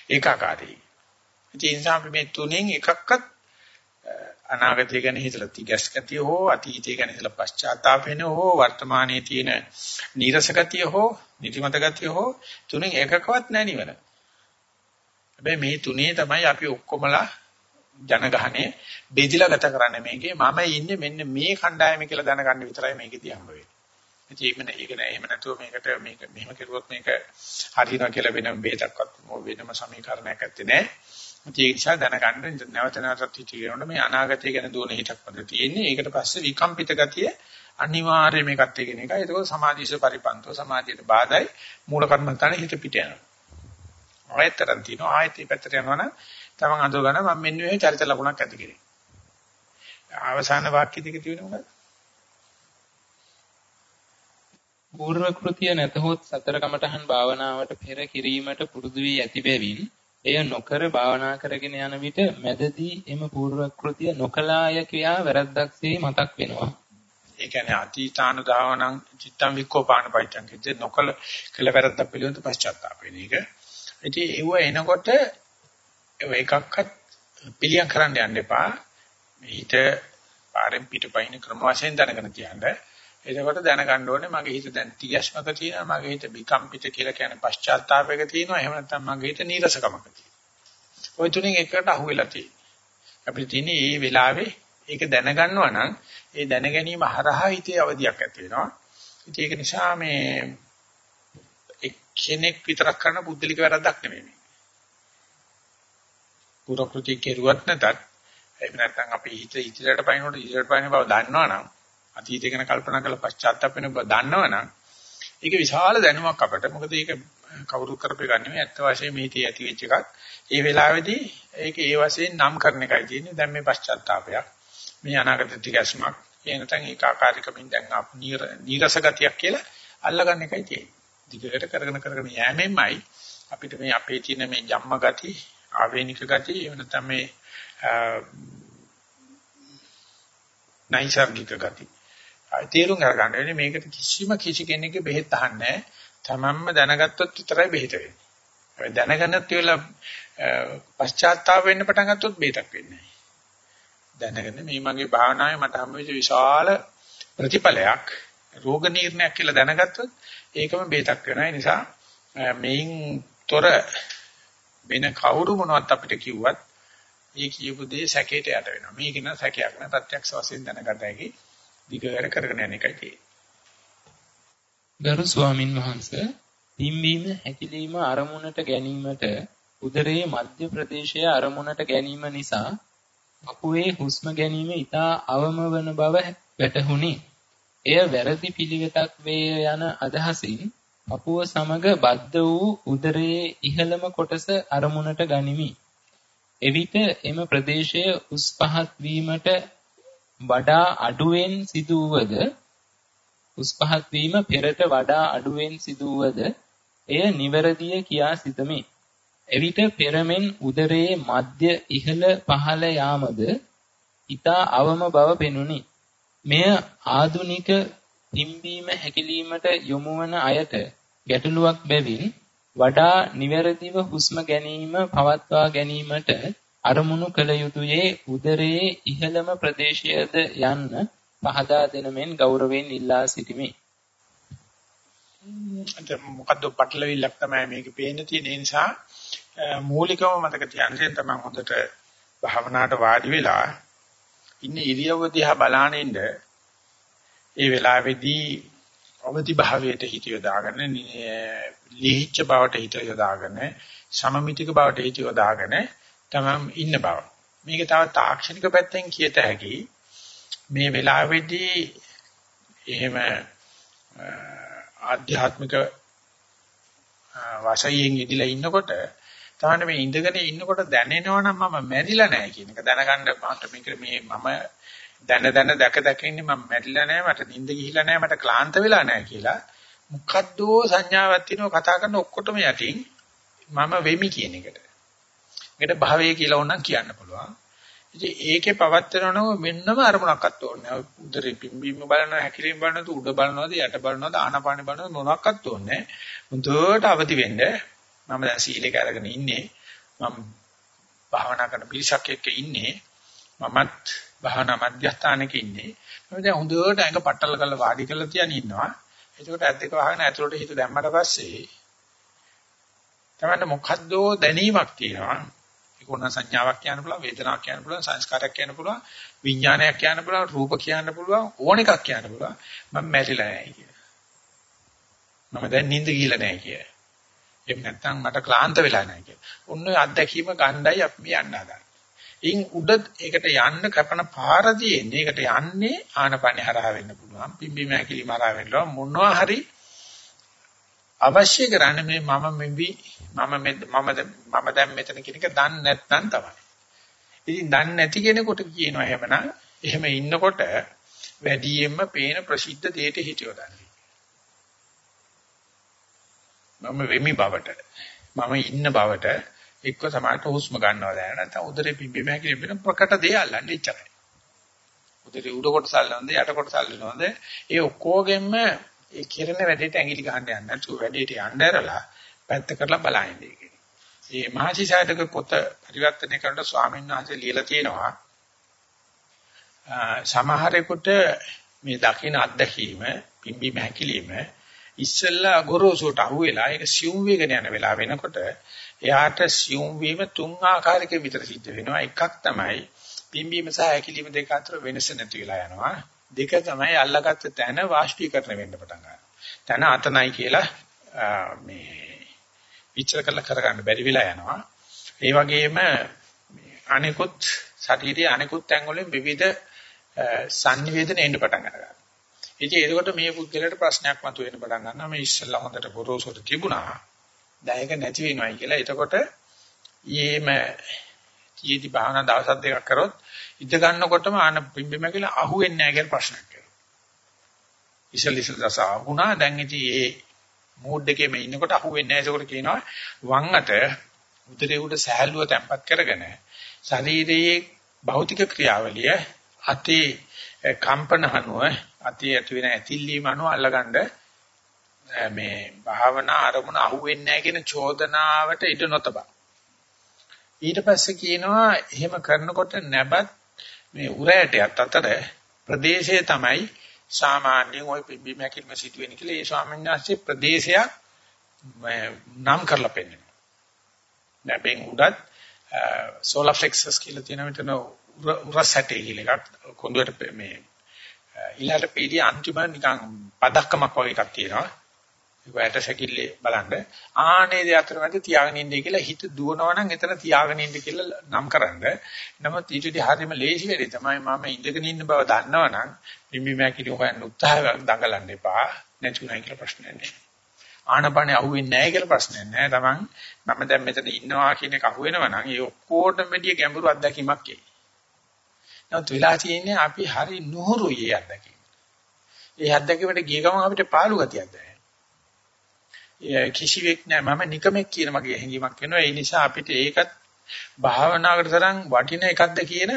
ඒකාකාරී. ඉතින් ඒ නිසා අපි මේ තුනෙන් එකක්වත් අනාගතය ගැන හිතලා තිගස් ගතිය හෝ අතීතය ගැන හිතලා පශ්චාත්තාප වෙන හෝ වර්තමානයේ තියෙන නීරස ගතිය හෝ නිදිමත ගතිය හෝ තුනෙන් එකකවත් නැණිවන. හැබැයි මේ තුනේ තමයි අපි ඔක්කොමලා ජනගහනේ බෙදිලා ගත කරන්නේ මේකේ මම ඉන්නේ මෙන්න මේ කණ්ඩායම කියලා දැනගන්න විතරයි මේකෙදී හම්බ වෙන්නේ. ඉතින් ඒක නෑ එහෙම නැතුව මේකට මේක මෙහෙම කරුවොත් මේක හරියනවා කියලා වෙන බේතක්වත් වෙනම සමීකරණයක් ඇත්තේ නෑ. ඒ නිසා දැනගන්න නැවත නැවතත් හිතේනොත් මේ අනාගතය ගැන දුවන හිතක් වද තියෙන්නේ. ඒකට පස්සේ විකම්පිත ගතිය අනිවාර්යයෙන් මේකත් එක්කෙන එකයි. ඒක සමාධිස පරිපන්තෝ සමාධියට බාධායි මූල කර්මන්තන හිත පිට යනවා. ආයතරන් තියෙනවා ආයතී පැත්තට යනවනම් තමන් අඳුර ගන්න මම මෙන්න මේ චරිත ලකුණක් ඇති කෙනෙක්. අවසාන වාක්‍ය දෙක තියෙන මොකද? පූර්ව කෘතිය නැතහොත් සතර කමඨහන් භාවනාවට පෙර කිරීමට පුරුදු වී ඇති බැවින් එය නොකර භාවනා කරගෙන යන විට මැදදී එම පූර්ව කෘතිය නොකලාය කියා වැරද්දක්සේ මතක් වෙනවා. ඒ කියන්නේ අතීතානුදාවණං චිත්තං වික්කෝපාන පයිච්ඡං කියේ නොකල කළ වැරද්දක් පිළිබඳ පශ්චාත්තාප වෙන එක. ඉතින් ඒව එනකොට එකක්වත් පිළියම් කරන්න යන්න එපා. හිත පාරෙන් පිටපයින් ක්‍රම වශයෙන් දැනගෙන තියන්න. එතකොට දැනගන්න ඕනේ මගේ හිත දැන් තිගැස්මක තියෙනවා මගේ හිත විකම්පිත කියලා කියන්නේ පශ්චාත්තාවයක තියෙනවා එහෙම නැත්නම් මගේ හිත නීරසකමක තියෙනවා. ওই තුنين එකකට අහු වෙලා තියෙනවා. අපිට තියෙන්නේ මේ වෙලාවේ ඒක දැනගන්නවා නම් ඒ දැන ගැනීම හරහා හිතේ අවදියක් ඇති වෙනවා. ඉතින් ඒක නිසා මේ එක්කෙනෙක් විතරක් කරන බුද්ධලික වැරද්දක් නෙමෙයි මේ. පුරකෘති කෙරුවත් නැතත් එහෙම නැත්නම් අපි හිත ඉදිරියට පයින්නොට ඉදිරියට පයින්න බව දන්නවනම් අතීතය ගැන කල්පනා කරලා පශ්චාත්තාප වෙන බව දන්නවනම් ඒක විශාල දැනුමක් අපට. මොකද ඒක කවුරු කරපේ ගන්නෙ ඇත්ත වශයෙන්ම මේටි ඇති වෙච්ච එකක්. ඒ වෙලාවේදී ඒක ඒ වශයෙන් නම් කරන එකයි තියෙන්නේ. දැන් මේ පශ්චාත්තාපයක්. මේ අනාගත ටිකස්මක්. ඒ නැත්නම් ඒකාකාරීකමින් දැන් අප නීරස ගතියක් කියලා අල්ලගන්න එකයි තියෙන්නේ. දිගට කරගෙන කරගෙන යෑමෙන්මයි අපිට මේ අපේ තියෙන මේ ජම්ම ගති, ආවේනික ගති, එහෙම නැත්නම් මේ නයිසර්ගික ගති. තේරුම් අරගන්න වෙන්නේ මේකට කිසිම කිසි කෙනෙක්ගේ බෙහෙත් අහන්නේ නැහැ. තමන්ම දැනගත්තොත් විතරයි බෙහෙත වෙන්නේ. හැබැයි දැනගන්නත් වෙලා පශ්චාත්තාප වෙන්න පටන් ගත්තොත් බෙහෙතක් වෙන්නේ නැහැ. දැනගෙන මේ මගේ භාවනාවේ මට හම්බ වෙච්ච විශාල ප්‍රතිඵලයක් රෝග නිర్ణයක් කියලා දැනගත්තොත් ඒකම බේතක් වෙනවා. ඒ නිසා මේන් තොර වෙන කවුරු මොනවත් අපිට කිව්වත් මේ කියපු දේ සැකයට යට වෙනවා. මේක න සැකයක් න ප්‍රත්‍යක්ෂ වශයෙන් දැනගත හැකි දිගට කරගෙන යන එකයි තියෙන්නේ. ගරු ස්වාමින් වහන්සේ පිම්බීම හැකිලිම අරමුණට ගැනීමට උදරයේ මධ්‍ය ප්‍රදේශය අරමුණට ගැනීම නිසා අපුවේ හුස්ම ගැනීම ඉතා අවම වන බව වැටහුණි. එය වැරදි පිළිවෙතක් වේ යන අදහසින් පපුව සමග බද්ධ වූ උදරයේ ඉහළම කොටස අරමුණට ගනිමි. එවිට එම ප්‍රදේශය උස් පහත් වීමට වඩා අඩුවෙන් සිදුවද උස් පහත් වීම පෙරට වඩා අඩුවෙන් සිදුවද එය නිවැරදිය කියා සිතමි. එවිට පෙරමෙන් උදරයේ මධ්‍ය ඉහළ පහළ යාමද ඊතා අවම බව පෙනුනි. මෙය ආදුනික පිම්බීම හැකිලීමට යොමු වන අයට ගැටලුවක් බැවින් වඩා නිවැරදිව හුස්ම ගැනීම පවත්වා ගැනීමට අරමුණු කළ යුතුයේ උදරයේ ඉහළම ප්‍රදේශයද යන්න පහදා දෙන මෙන් ගෞරවයෙන් ඉල්ලා සිටිමි. මොකද්ද පටලවිල්ලක් තමයි මේක පේන්න තියෙන නිසා මූලිකව මතක තියාගන්න තමයි හොඳට භාවනාවට වාඩි වෙලා ඉන්න ඉරියව්ව දිහා බලාන ඉන්න ඒ වෙලාවේදී අවදි භාවයට හිත යොදාගෙන ලිහිච්ච බවට හිත යොදාගෙන සමමිතික බවට හිත යොදාගෙන තමයි ඉන්න බව. මේක තව තාක්ෂණික පැත්තෙන් කියත හැකි මේ වෙලාවේදී එහෙම ආධ්‍යාත්මික වාසයෙන් ඉදිලා ඉන්නකොට තමයි මේ ඉඳගෙන ඉන්නකොට දැනෙනවනම් මම මැරිලා නැහැ කියන එක දැනගන්න මට මේක මේ මම දැන දැන දැක දැක ඉන්නේ මම මැරිලා නැහැ මට නිින්ද ගිහිලා නැහැ මට ක්ලාන්ත වෙලා නැහැ කියලා මොකද්ද සංඥාවක් තියෙනවා කතා කරන ඔක්කොටම යටින් මම වෙමි කියන එකට. මේකට භාවය කියලා ඕනනම් කියන්න පුළුවන්. ඉතින් ඒකේ පවත්තරනව මෙන්නම අරමුණක්වත් ඕනේ නැහැ. උදරේ පිම්බීම බලනවා, හැකිලිම බලනවද, උඩ බලනවද, යට බලනවද, ආනපානෙ බලනවද මොනක්වත් ඕනේ නැහැ. මුදුවට අවදි වෙන්න මම දැන් සීලයක අරගෙන ඉන්නේ. මම භාවනා කරන පිරිසක් එක්ක ඉන්නේ. මමත් භාවනා මධ්‍යස්ථානක ඉන්නේ. මම දැන් හොඳට ඇඟ පట్టල කරලා වාඩි කරලා තියන් ඉන්නවා. එතකොට ඇත්ත එක වහගෙන ඇතුළට හිත දැම්මට පස්සේ තමයි මොකද්ද දැනීමක් තියෙනවා. ඒක උන සංඥාවක් කියන්න පුළුවන්, වේදනාවක් කියන්න පුළුවන්, සංස්කාරයක් කියන්න පුළුවන්, විඥානයක් කියන්න පුළුවන්, රූප කියන්න පුළුවන්, ඕන එකක් කියන්න පුළුවන්. මම මැරිලා නැහැ කිය. මම දැන් නිින්ද ගිහලා නැහැ කිය. එහෙම නැත්නම් මට ක්ලාන්ත වෙලා නැහැ කිය. ඔන්න ඔය අත්දැකීම ගණ්ඩායි අපි යන්න හදන්නේ. ඉන් උඩ ඒකට යන්න කපන පාර තියෙන්නේ. ඒකට යන්නේ ආනපනේ හරහා වෙන්න පුළුවන්. පිම්බීම හැකිලිම හරහා වෙන්න මොනවා හරි අවශ්‍ය කරන්නේ මේ මම මෙවි මම මම මම දැන් මෙතන කියන එක දන්නේ නැත්නම් තමයි. ඉතින් දන්නේ නැති කෙනෙකුට කියනවා එහෙමනම් එහෙම ඉන්නකොට වැඩියෙන්ම පේන ප්‍රසිද්ධ දෙයට හිතියොදන්නේ. මම වෙමි බවට මම ඉන්න බවට එක්ක සමානට හුස්ම ගන්නවා දැන නැත්නම් උදරේ පිම්බෙම හැකිලි වෙන ප්‍රකට දේ අල්ලන්නේ ඉච්චරයි. උදරේ උඩ කොටස අල්ලනද යට කොටස අල්ලනද ඒ ඔක්කොගෙම ඒ කිරණ වැඩේට ඇඟිලි ගහන්න යන්නේ නැතුව වැඩේට යන්න ඇරලා පැත්ත කරලා බලන්නේ කියන්නේ. මේ මහසිසාරක පොත පරිවර්තනය කරන ස්වාමීන් වහන්සේ ලියලා තියෙනවා සමහරෙකුට මේ දකින අත්දැකීම පිම්බි මහකිලිම ඉස්සෙල්ලා ගොරෝසුට අහුවෙලා ඒක සියුම් වේගන යන වෙලාව වෙනකොට එයාට සියුම් වීම තුන් ආකාරයකින් විතර සිද්ධ වෙනවා. එකක් තමයි පිම්බීම සහ ඇකිලිම දෙක අතර වෙනස නැති වෙලා යනවා. දෙක තමයි අල්ලගත්ත තැන වාෂ්පීකරණය වෙන්න පටන් ගන්නවා. තැන අතනයි කියලා මේ විචාර කරලා කරගන්න බැරි වෙලා යනවා. ඒ වගේම අනිකුත් ශරීරයේ අනිකුත් තැන් වලින් විවිධ සංනිවේදන එන්න පටන් ගන්නවා. ඉතින් ඒකට මේ පුද්ගලයාට ප්‍රශ්නයක් මතුවෙන්න පටන් ගන්නවා. මේ ඉස්සල්ලා හොඳට පොරොසොට තිබුණා. දැන් ඒක නැති වෙනවයි කියලා. එතකොට ඊයේම ඊයේදී භාවනා දවස් දෙකක් කරොත් ඉඳ ගන්නකොටම ආන පිම්බෙම කියලා අහුවෙන්නේ නැහැ කියලා ප්‍රශ්නයක් කරනවා. ඉසල් ඉසල් දස ආුණා දැන් ඉතින් ඒ මූඩ් එකේම ඉන්නකොට අහුවෙන්නේ නැහැ. ඒකට කියනවා වම් අත උදරේ උඩ සහැල්ලුව තැම්පත් කරගෙන ශරීරයේ භෞතික ක්‍රියාවලිය අතේ කම්පන හනුව අතේ ඇති වෙන ඇතිල්ලීම අනුව අල්ලගන්න මේ භාවනා අරමුණ අහුවෙන්නේ නැහැ කියන චෝදනාවට ඉඩ නොතබා. ඊට පස්සේ කියනවා එහෙම කරනකොට නැබත් මේ උරෑටයත් අතර ප්‍රදේශය තමයි සාමාන්‍යයෙන් ওই පිම්බීම හැකිලිම සිදුවෙන කියලා ඒ ස්වාමීන් වහන්සේ ප්‍රදේශයක් නම් කරලා පෙන්නනවා. නැබෙන් උඩත් සෝලර් ෆ්ලෙක්සස් කියලා තියෙන මෙතන උරසැටේ කියලා එකක් කොඳුරට මේ ඊළාට පීඩිය අන්තිම නිකන් පදක්කමක් වගේ එකක් තියෙනවා. වැට සැකිල්ලේ බලන්න ආනේ දෙය අතර මැද තියාගෙන ඉන්නේ කියලා හිත දුවනවා නම් එතන තියාගෙන ඉන්න කියලා නම් කරන්න. නමුත් ඊටදී හරියම ලේසි වෙලේ තමයි මම ඉඳගෙන ඉන්න බව දන්නවනම් බිම්බි මෑකිලි හොයන්න උත්සාහ දඟලන්න එපා. නැතුණයි කියලා ප්‍රශ්නයක් නෑ. ආනපනේ අහුවෙන්නේ නැහැ කියලා ප්‍රශ්නයක් නෑ. Taman මම දැන් මෙතන ඉන්නවා කියන එක අහුවෙනවා නම් ඒ ඔක්කොටම වැඩිය ගැඹුරු අත්දැකීමක් එයි. නමුත් වෙලා තියෙන්නේ අපි හරි නුහුරුයි අත්දැකීම. ඒ අත්දැකීමට ගිය ගමන් අපිට පාළු ගතියක් දැනෙනවා. කිසිවෙක් නෑ මම නිකමෙක් කියන මගේ හැඟීමක් වෙනවා ඒ නිසා අපිට ඒකත් භාවනාවකට තරම් වටින එකක්ද කියන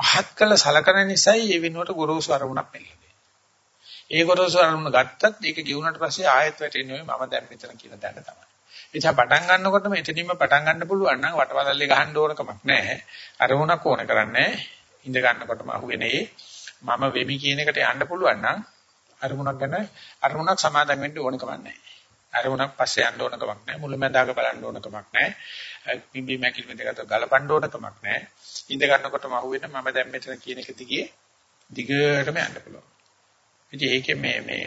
පහත් කළ සලකන නිසායි ඒ වෙනුවට ගොරෝසු අරමුණක් මෙල්ලන්නේ. ඒ ගොරෝසු අරමුණ ගත්තත් ඒක ගිවුනට පස්සේ ආයෙත් වැටෙන්නේ මම දැන් මෙතන කියන දැන තමයි. ඒ නිසා පටන් ගන්නකොටම එතනින්ම පටන් ගන්න පුළුවන් නම් වටවලල්ලේ ගහන්න ඕන කමක් නැහැ. අරමුණක් ඕන කරන්නේ ඉඳ ගන්නකොටම අහුවෙන්නේ මම වෙමි කියන එකට යන්න පුළුවන් නම් අරමුණක් ගැන අරමුණක් සමාදම් වෙන්න ඕන කමක් නැහැ. අරමුණක් පස්සේ යන්න ඕන කමක් නැහැ. මුලැමැදාක බලන්න ඕන කමක් නැහැ. පිම්බි මැකිලි මෙතකට ගලපන්න ඕන කමක් නැහැ. ඉඳ ගන්නකොටම අහුවෙන මම දැන් මෙතන කියන එක දිගේ දිගටම යන්න පුළුවන්. ඉතින් ඒකේ මේ මේ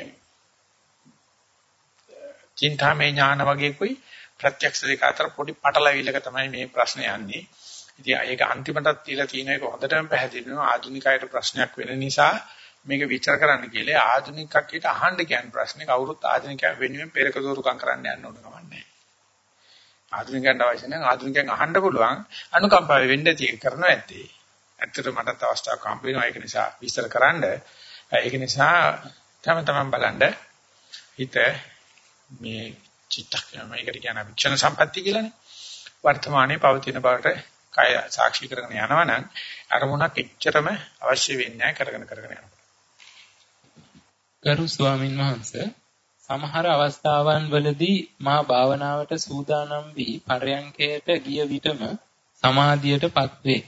චින්තාමය ඥාන වගේ કોઈ ප්‍රත්‍යක්ෂ දෙක අතර පොඩි පටලවිල්ලක තමයි මේ ප්‍රශ්නේ යන්නේ. ඉතින් ඒක අන්තිමටත් තියලා තියෙන එක හොඳටම පැහැදිලි වෙනවා ආධුනිකයට ප්‍රශ්නයක් වෙන නිසා මේක විචාර කරන්න කියලා ආධුනික කට්ටියට අහන්න කියන ප්‍රශ්නේ කවුරුත් ආධුනිකයන් වෙනුවෙන් පෙරක දෝරුකම් කරන්න යන්න ඕන කමන්නේ. ආධුනිකයන්ට අවශ්‍ය නම් ආධුනිකයන් අහන්න පුළුවන් අනුකම්පාව වෙන්න තියෙ කරනවා ඇත්තේ. ඇත්තට මටත් අවස්ථාවක් හම්බ වෙනවා ඒක නිසා විස්තර කරන්න. ඒක නිසා තම තමන් බලන්න හිත මේ චිත්තක්ෂණ මේකට කියන වික්ෂණ සම්පatti කියලානේ. වර්තමානයේ පවතින බවට කය සාක්ෂි කරගෙන යනවා නම් අරමුණක් එච්චරම අවශ්‍ය වෙන්නේ නැහැ කරගෙන කරගෙන යනවා. ගරු ස්වාමින් වහන්සේ සමහර අවස්ථාවන් වලදී මා භාවනාවට සූදානම් වී පරයන්කයට ගිය විටම සමාධියටපත් වේ.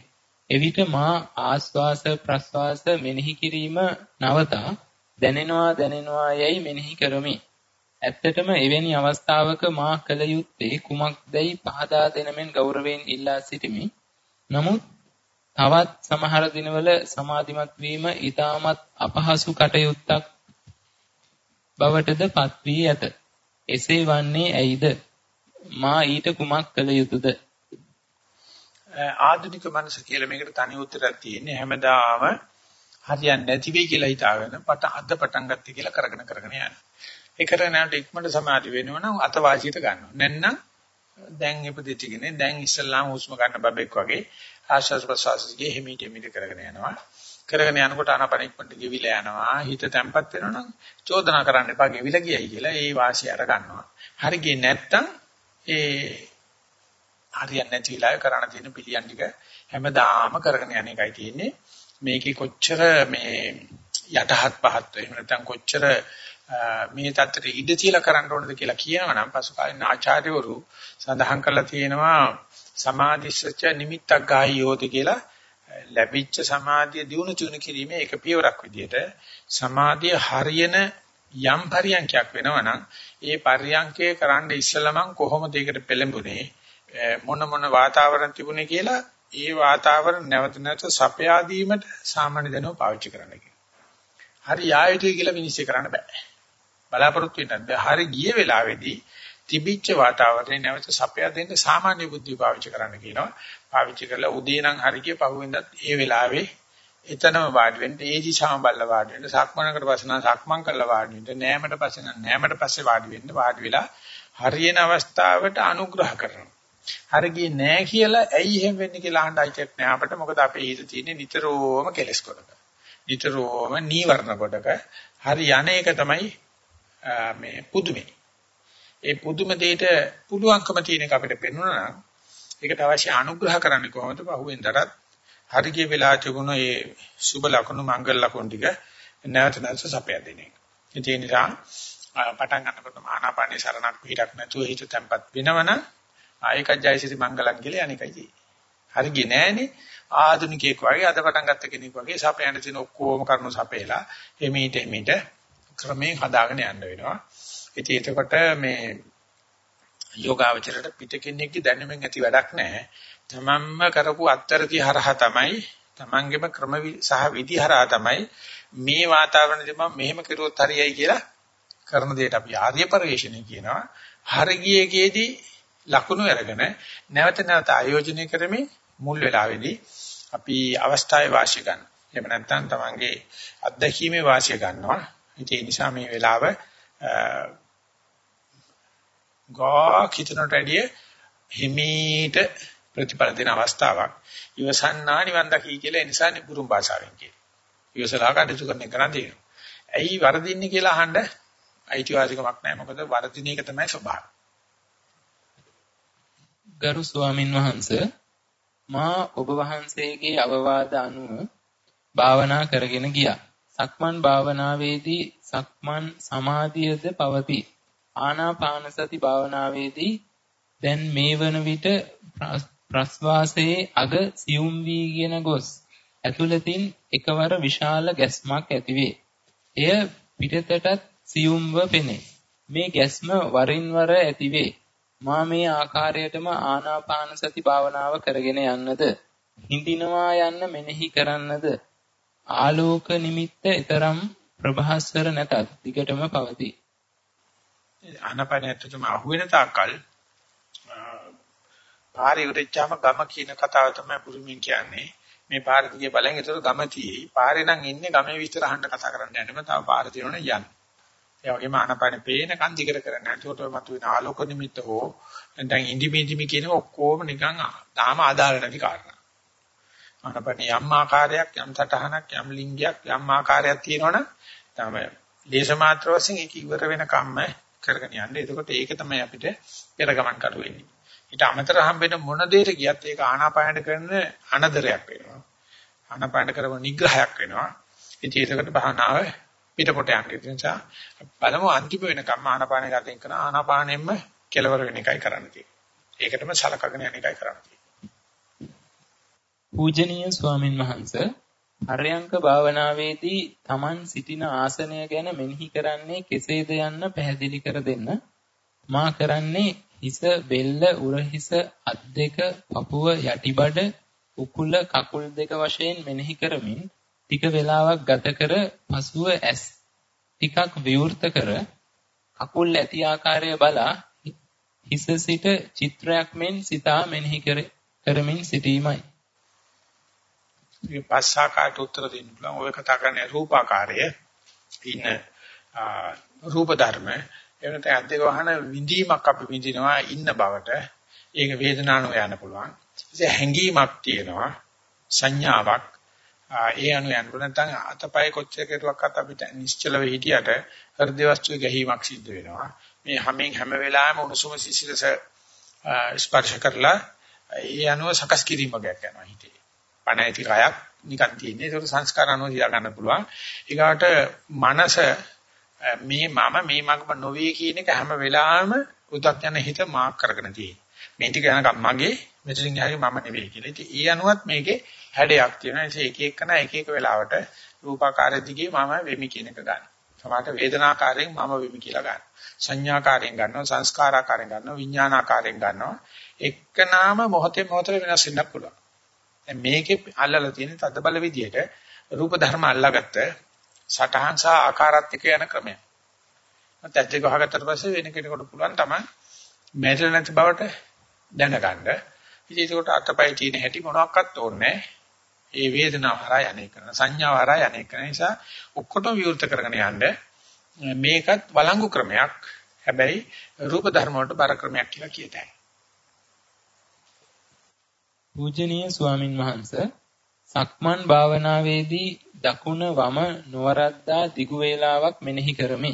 එවිට මා ආස්වාස ප්‍රස්වාස මෙනෙහි කිරීම නවතා දැනෙනවා දැනෙනවා යයි මෙනෙහි කරමි. ඇත්තටම එවැනි අවස්ථාවක මා කල යුත්තේ කුමක්දයි පහදා දෙනමෙන් ගෞරවයෙන් ඉල්ලා සිටිමි. නමුත් තවත් සමහර දිනවල සමාධිමත් වීම ඊටමත් අපහසු කටයුත්තක් බවටද පත් වී ඇත. එසේ වන්නේ ඇයිද? මා ඊට කුමක් කළ යුතුද? ආධුනික මනස කියලා මේකට තනි උත්තරයක් තියෙන්නේ හැමදාම හරියන්නේ නැති වෙයි කියලා හිතාගෙන පට අද පටන් ගත්තේ කියලා කරගෙන කරගෙන යනවා. ඒ කරගෙන යනකොට ඉක්මනට සමාධි වෙනවනම් අතවාසියට ගන්නවා. නැත්නම් දැන් ඉපදිටිගෙන දැන් ඉස්සල්ලාම හුස්ම ගන්න බබෙක් වගේ ආශ්වාස ප්‍රශ්වාසයේ හිමීට හිමීට කරගෙන යනවා. කරගෙන යනකොට අනපනික්මට ගෙවිලා යනවා. හිත තැම්පත් වෙනවා නම් චෝදනා කරන්න එපා ගෙවිලා ගියයි කියලා ඒ වාසිය අර ගන්නවා. හරි ගියේ නැත්තම් ඒ හරියන්නේ නැති වෙලාවෙ කරණ තියෙන පිළියම් ටික හැමදාම කරගෙන යන එකයි තියෙන්නේ. මේකේ කොච්චර මේ යටහත් පහත් එහෙම නැත්නම් කොච්චර මේ தත්තට ඉඩ තියලා කරන්න ඕනද කියලා කියනවනම් පසු කාලින ආචාර්යවරු සඳහන් කරලා තියෙනවා සමාධිස්සච නිමිත්තක් ගායියෝති කියලා ලැබිච්ච සමාධිය දිනු තුන කිරීමේ එක පියවරක් විදිහට සමාධිය හරියන යම් පරියන්කයක් වෙනවනම් ඒ පරියන්කේ කරන්න ඉස්සෙල්ලා මං කොහොමද ඒකට පෙළඹුණේ මොන මොන වාතාවරණ තිබුණේ කියලා ඒ වාතාවරණ නැවත නැවත සපයා දීමට සාමාන්‍ය දැනුම පාවිච්චි කරන්න කියනවා. හරි ආයතය කියලා විනිශ්චය කරන්න බෑ. බලාපොරොත්තු වෙන්නත් බෑ. හරි ගිය වෙලාවේදී තිබිච්ච වාතාවරණය නැවත සපයා දෙන්න සාමාන්‍ය බුද්ධිය පාවිච්චි කරන්න කියනවා. පාවිච්චි කරලා උදේ නම් හරිය පහුවෙන්දත් ඒ වෙලාවේ එතනම වාඩි වෙන්න ඒ දිශාම බලලා වාඩි වෙන්න සක්මනකට පස්සේ නම් සක්මන් කරලා වාඩි වෙන්න නෑමට පස්සේ නම් නෑමට පස්සේ වාඩි වෙන්න වාඩි වෙලා හරියන අවස්ථාවට අනුග්‍රහ කරනවා. හරි ගියේ නෑ කියලා ඇයි එහෙම වෙන්නේ කියලා අහන්න අයිතියක් නෑ අපිට මොකද අපේ හිත තියෙන්නේ නිතරම කෙලස් කොටක. නිතරම නීවරණ කොටක. හරි යන්නේක තමයි මේ පුදුමේ. ඒ පුදුම දෙයට පුළුවන්කම තියෙන එක අපිට පෙන්වනවා නම් ඒකට අවශ්‍ය අනුග්‍රහ කරන්න කොහොමද පහුවෙන්දටත් හරිය වෙලා තිබුණ ඒ සුබ ලකුණු මංගල ලකුණු ටික නැවත නැවත සපයා දෙන එක. ඒ නිසා පටන් ගන්නකොට ආනාපානේ සරණක් පිටක් නැතුව හිත තැම්පත් වෙනවනම් ආයක ජයසිරි මංගලම් කියලා අනිකයි තියෙන්නේ. හරිය නෑනේ ආධුනිකයෙක් වගේ අද පටන් ගත්ත කෙනෙක් වගේ සපයන තියෙන ඔක්කොම කරුණු සපේලා එමෙිට එමෙිට ක්‍රමයෙන් හදාගෙන යන්න වෙනවා. ඉතින් එතකොට මේ යෝගාවචරයට පිටකෙනෙක්ගේ දැනුමෙන් ඇති වැඩක් නැහැ. තමන්ම කරපු අත්තරති හරහා තමයි තමන්ගේම ක්‍රම සහ විදි හරහා තමයි මේ වාතාවරණයදී මම මෙහෙම කරුවොත් හරියයි කියලා කරන දෙයට අපි ආර්ය පරිශ්‍රණය කියනවා. හරගියේකේදී ලකුණු අරගෙන නැවත නැවත ආයෝජනය කරමින් මුල් වෙලාවේදී අපි අවස්ථාවේ වාසිය ගන්න. එහෙම නැත්නම් තමන්ගේ අත්දැකීමේ වාසිය ගන්නවා. ඒ නිසා මේ වෙලාව ගාක් හිතනට වැඩිය හිමීට ප්‍රතිඵල දෙන අවස්ථාවක්. ඉවසන්නා නිවන් දකි කියලා ඒ නිසා නිබුරුම් භාෂාවෙන් කියනවා. ඉවසලා කටයුතු කරන එක නදී. ඇයි වරදින්නේ කියලා අහන්න අයිතිවාසිකමක් නැහැ. මොකද වර්ධින එක තමයි ස්වභාවය. ගරු ස්වාමින් වහන්සේ මා ඔබ වහන්සේගේ අවවාද අනුව භාවනා කරගෙන ගියා. සක්මන් භාවනාවේදී සක්මන් සමාධියද පවතී. ආනාපාන සති භාවනාවේදී දැන් මේ වන විට ප්‍රස්වාසයේ අග සියුම් වීගෙන ගොස් ඇතුළතින් එකවර විශාල ගැස්මක් ඇතිවේ. එය පිටතටත් සියුම්ව පෙනේ. මේ ගැස්ම වරින් වර ඇතිවේ. මා මේ ආකාරයටම ආනාපාන සති භාවනාව කරගෙන යන්නද හිඳිනවා යන්න මෙනෙහි කරන්නද ආලෝක නිමිත්ත ඊතරම් ප්‍රභාස්වර නැතත් දිගටම පවතී. ආනාපානයටම අහුවෙන තාක්කල් පාරේ උරෙච්චාම ගම කියන කතාව තමයි පුරුමින් කියන්නේ. මේ පාර දිගේ බලන් ඒතර ගම තියෙයි. පාරේ නම් ඉන්නේ ගමේ විස්තර අහන්න කතා කරන්න යන්නම තව පාර තියෙනවනේ යන්න. ඒ වගේම ආනාපාන පේන කන් දිගට කරන්න. ඒකට මතුවෙන ආලෝක නිමිත්ත හෝ නැත්නම් ඉන්දිමිදිමි කියන ඔක්කොම නිකන් තාම ආදාළ නැති කාරණා. ආනාපාන යම් ආකාරයක් යම් සටහනක් යම් ලිංගයක් යම් ආකාරයක් තියෙනවනම් තමයි දේශ මාත්‍ර වශයෙන් ඒක ඉවර වෙන කම්ම කරගෙන යන්නේ. එතකොට ඒක තමයි අපිට පෙර ගමන් කරු වෙන්නේ. ඊට අමතර හම්බෙන මොන දෙයක ගියත් ඒක ආනාපානට කරන අනදරයක් වෙනවා. ආනාපානට කරන නිග්‍රහයක් වෙනවා. ඉතින් ඒකට භාවනාව පිටපොට යන්නේ. ඒ නිසා බලමු අන්තිම වෙනකම් ආනාපානය ගතෙන් කරන ආනාපානෙම්ම කෙලවර වෙන එකයි කරන්න තියෙන්නේ. ඒකටම සලකගෙන යන එකයි කරන්න තියෙන්නේ. පූජනීය ස්වාමින් වහන්සේ හරයන්ක භාවනාවේදී Taman සිටින ආසනය ගැන මෙනෙහි කරන්නේ කෙසේද යන්න පැහැදිලි කර දෙන්න. මා කරන්නේ හිස බෙල්ල උරහිස අත් දෙක පපුව යටිබඩ උකුල කකුල් දෙක වශයෙන් මෙනෙහි කරමින් ටික වේලාවක් ගත කර පසුව ඇස් ටිකක් විවෘත කර කකුල් ඇති ආකාරය බලා හිස සිට චිත්‍රයක් මෙන් සිතා මෙනෙහි කරමින් සිටීමයි. මේ පස්සාකාට උත්තර දෙන්න පුළුවන්. ඔය කතා කරන්නේ රූපාකාරය. ඉන්න රූප ධර්ම එවනත අද්දක වහන විඳීමක් අපි විඳිනවා ඉන්න බවට ඒක වේදනාව යන පුළුවන්. ඒ හැඟීමක් තියෙනවා සංඥාවක් ඒ අනු යන නැත්නම් අතපය කොච්චර කෙරුවක්වත් අපිට නිශ්චලව හිටියට හෘද වස්තු ගැහිමක් සිද්ධ වෙනවා. මේ හැමෙන් හැම වෙලාවෙම උණුසුම සිසිලස ස්පර්ශ කරලා ඒ අනුව සකස් කිරීමක් යනවා හිතේ. පණ ඇති කයක් නිකන් තියෙන්නේ. ඒක සංස්කාර අනුව තියා ගන්න පුළුවන්. ඊගාට මනස මේ මම මේ මගම නොවේ කියන එක හැම වෙලාවෙම උදක් යන හිත මාක් කරගෙන තියෙනවා. මේ ටික යනකම් මගේ මෙතනින් හරි මම නෙවෙයි කියලා. ඉතින් ඒ අනුවත් මේකේ හැඩයක් තියෙනවා. ඒ එක එකන එක එක වෙලාවට රූපාකාර දිගේ මම වෙමි කියන එක ගන්න. සමහරට වේදනාකාරයෙන් මම වෙමි කියලා ගන්න. සංඥාකාරයෙන් ගන්නවා, සංස්කාරාකාරයෙන් ගන්නවා, විඥානාකාරයෙන් ගන්නවා. එක්කනාම මොහොතේ මොහොතේ වෙනස් වෙන්න පුළුවන්. දැන් මේකේ අල්ලලා තියෙන තද බල විදියට රූප ධර්ම අල්ලාගත්ත සටහන් සහ ආකාරات එක යන ක්‍රමය. මත ඇද්ද ගහගත්තට පස්සේ වෙන කෙනෙකුට පුළුවන් තමයි මැරෙලා නැති බවට දැනගන්න. ඉතින් ඒකට අතපය තියෙන හැටි මොනවත් ඕනේ ඒ වේදනාව හරහා යන්නේ කරන සංඥාව හරහා යන්නේ කරන නිසා ඔක්කොටම විවෘත කරගෙන යන්න මේකත් වළංගු ක්‍රමයක්. හැබැයි රූප ධර්ම වලට බර ක්‍රමයක් කියලා කියතයි. පූජනීය ස්වාමින් වහන්සේ සක්මන් භාවනාවේදී දකුණ වම නොවරද්දා දිගු වේලාවක් මෙනෙහි කරමි.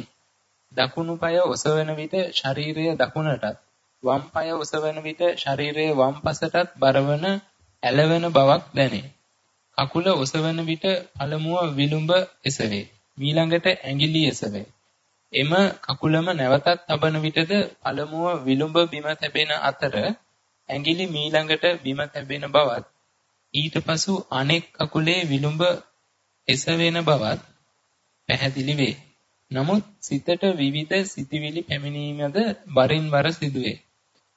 දකුණු පාය ඔසවන විට ශරීරය දකුණටත් වම් පාය ඔසවන විට ශරීරය වම් පසටත් බරවන ඇලවෙන බවක් දැනේ. කකුල ඔසවන විට පළමුව විලුඹ එසවේ. ඊළඟට ඇඟිලි එසවේ. එම කකුලම නැවතත් තබන විටද පළමුව විලුඹ බිම තැබෙන අතර ඇඟිලි මීළඟට බිම තැබෙන බවත් ඊට පසු අනෙක් කකුලේ විලුඹ එසවෙන බවත් පැහැදිලි වේ. නමුත් සිතට විවිධ සිතිවිලි පැමිණීමද වරින් වර සිදුවේ.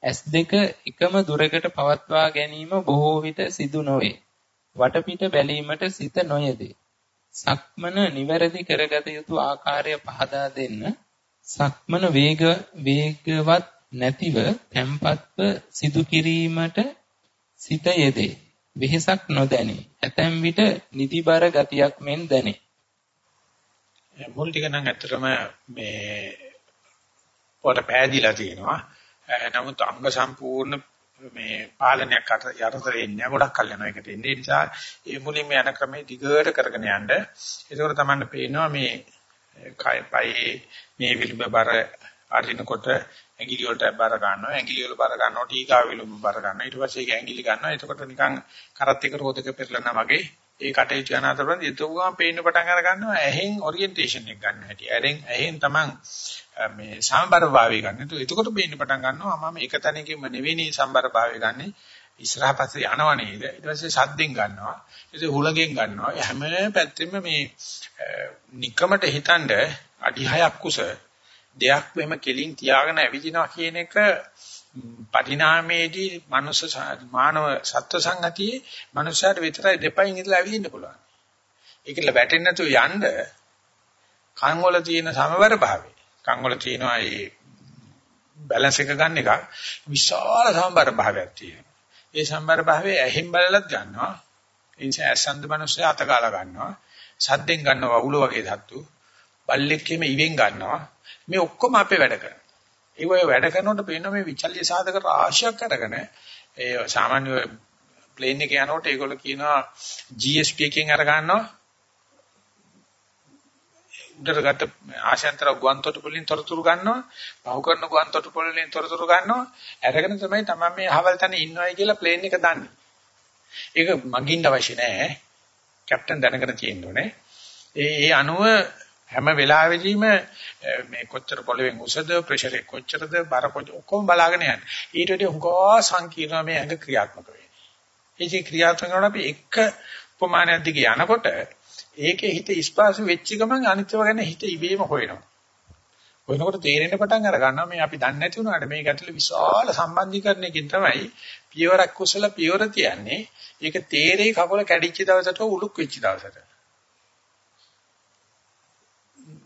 S2 එකම දුරකට පවත්වා ගැනීම බොහෝ විට සිදු නොවේ. වටපිට බැලීමට සිත නොයදේ. සක්මන නිවැරදි කරගත යුතු ආකාරය පහදා දෙන්න. සක්මන වේග වේගවත් නැතිව tempatව සිදු කිරීමට සිත යෙදේ. වෙහෙසක් නොදැනේ. ඇතැම් විට නිදිබර ගතියක් මෙන් දැනේ. මුල් ටික නම් ඇත්තටම මේ පොර පෑදිලා තියෙනවා. නමුත් අංග සම්පූර්ණ මේ පාලනයක් යටතේ ඉන්නේ ගොඩක් කල් යනවා ඒකට එන්නේ. ඒ නිසා ඒ මුලින්ම යන ක්‍රමයේ දිගට කරගෙන යන්න. ඒකෝර තමයි පේනවා මේ කය පයේ මේ විලුඹ බර අරිනකොට ඇඟිලි වලට බර ගන්නවා ඇඟිලි වල බර ගන්නවා ටීකා විලුඹ බර ගන්නවා. ඊට පස්සේ ඒක ඇඟිලි ගන්නවා. එතකොට නිකන් කරත් එක රෝදක පෙරලනා වගේ ඒ කටයුතු යන අතරතුර එතුගාම පේන්න පටන් අර ගන්නවා ඇහෙන් ඔරියන්ටේෂන් එක ගන්න හැටි. ඇහෙන් ඇහෙන් තමන් මේ සම්බර භාවය ගන්න. එතකොට පේන්න පටන් ගන්නවා මම එක තැනකින්ම නෙවෙයි සම්බර භාවය ගන්නෙ. ඉස්සරහ පස්සේ යනව නේද? ඊට පස්සේ සද්දෙන් ගන්නවා. ඊට හුලගෙන් ගන්නවා. හැම පැත්තෙම මේ নিকමට හිතනද අඩි 6ක් කුස දෙයක් වෙම කෙලින් තියාගෙන ඇවිදිනවා කියන එක පරිණාමයේදී මනුස්ස මානව සත්ව සංගතියේ මනුස්සයාට විතරයි දෙපයින් ඉඳලා ඇවිදින්න පුළුවන්. ඒකල වැටෙන්නේ නැතුව යන්න කන් වල තියෙන සමවර භාවය. කන් වල තියෙනවා මේ බැලන්ස් එක ගන්න එක විශාල සමබර භාවයක් තියෙනවා. ඒ සම්බර භාවයේ ඇහෙන් බලලත් ගන්නවා. ඒ නිසා ඇසන්ද මිනිස්සු අතකාලා ගන්නවා. සද්දෙන් ගන්නවා උල වගේ ධාතු. බල්ලෙක් එමෙ ඉවෙන් ගන්නවා. මේ ඔක්කොම අපේ වැඩ කරනවා. ඒ වගේ වැඩ කරනකොට පේනවා මේ විචල්්‍ය සාධක රාශියක් අරගෙන ඒ සාමාන්‍ය ප්ලේන් එකේ යනකොට ඒගොල්ලෝ කියනවා GSP එකෙන් අර ගන්නවා. උඩට ගත්ත ආශයන්තර ගුවන් තොටුපළ වලින් තොරතුරු ගන්නවා. පහු කරන ගුවන් තොටුපළ වලින් තොරතුරු ගන්නවා. අරගෙන තමයි තමයි මේ අහවල් තැන ඉන්නවයි කියලා ප්ලේන් එක දන්නේ. ඒක මගින්න අවශ්‍ය නැහැ කැප්ටන් දැනගෙන තියෙන්න ඕනේ. ඒ ඒ අනුව හැම වෙලාවෙදීම මේ කොච්චර පොළවෙන් උසද ප්‍රෙෂර් එක කොච්චරද බර කොච්චර ඔක්කොම බලාගෙන යන්න ඊට වඩා හුඟා සංකීර්ණ මේ ඇඟ ක්‍රියාත්මක වෙන්නේ ඒ ක්‍රියාත්මක කරනකොට අපි එක උපමානයක් දිගේ යනකොට ඒකේ හිත ස්පාසු වෙච්ච ගමන් අනිත්‍යව ගැන හිත ඉබේම හොයනවා. හොයනකොට තේරෙන්න පටන් අර ගන්නවා මේ අපි දන්නේ නැති වුණාට මේක ඇතුළේ විශාල සම්බන්ධීකරණයකින් තමයි පියවරක් කුසල පියවර තියන්නේ. ඒක තේරේ කකුල කැඩිච්ච දවසට උලුක් වෙච්ච දවසට.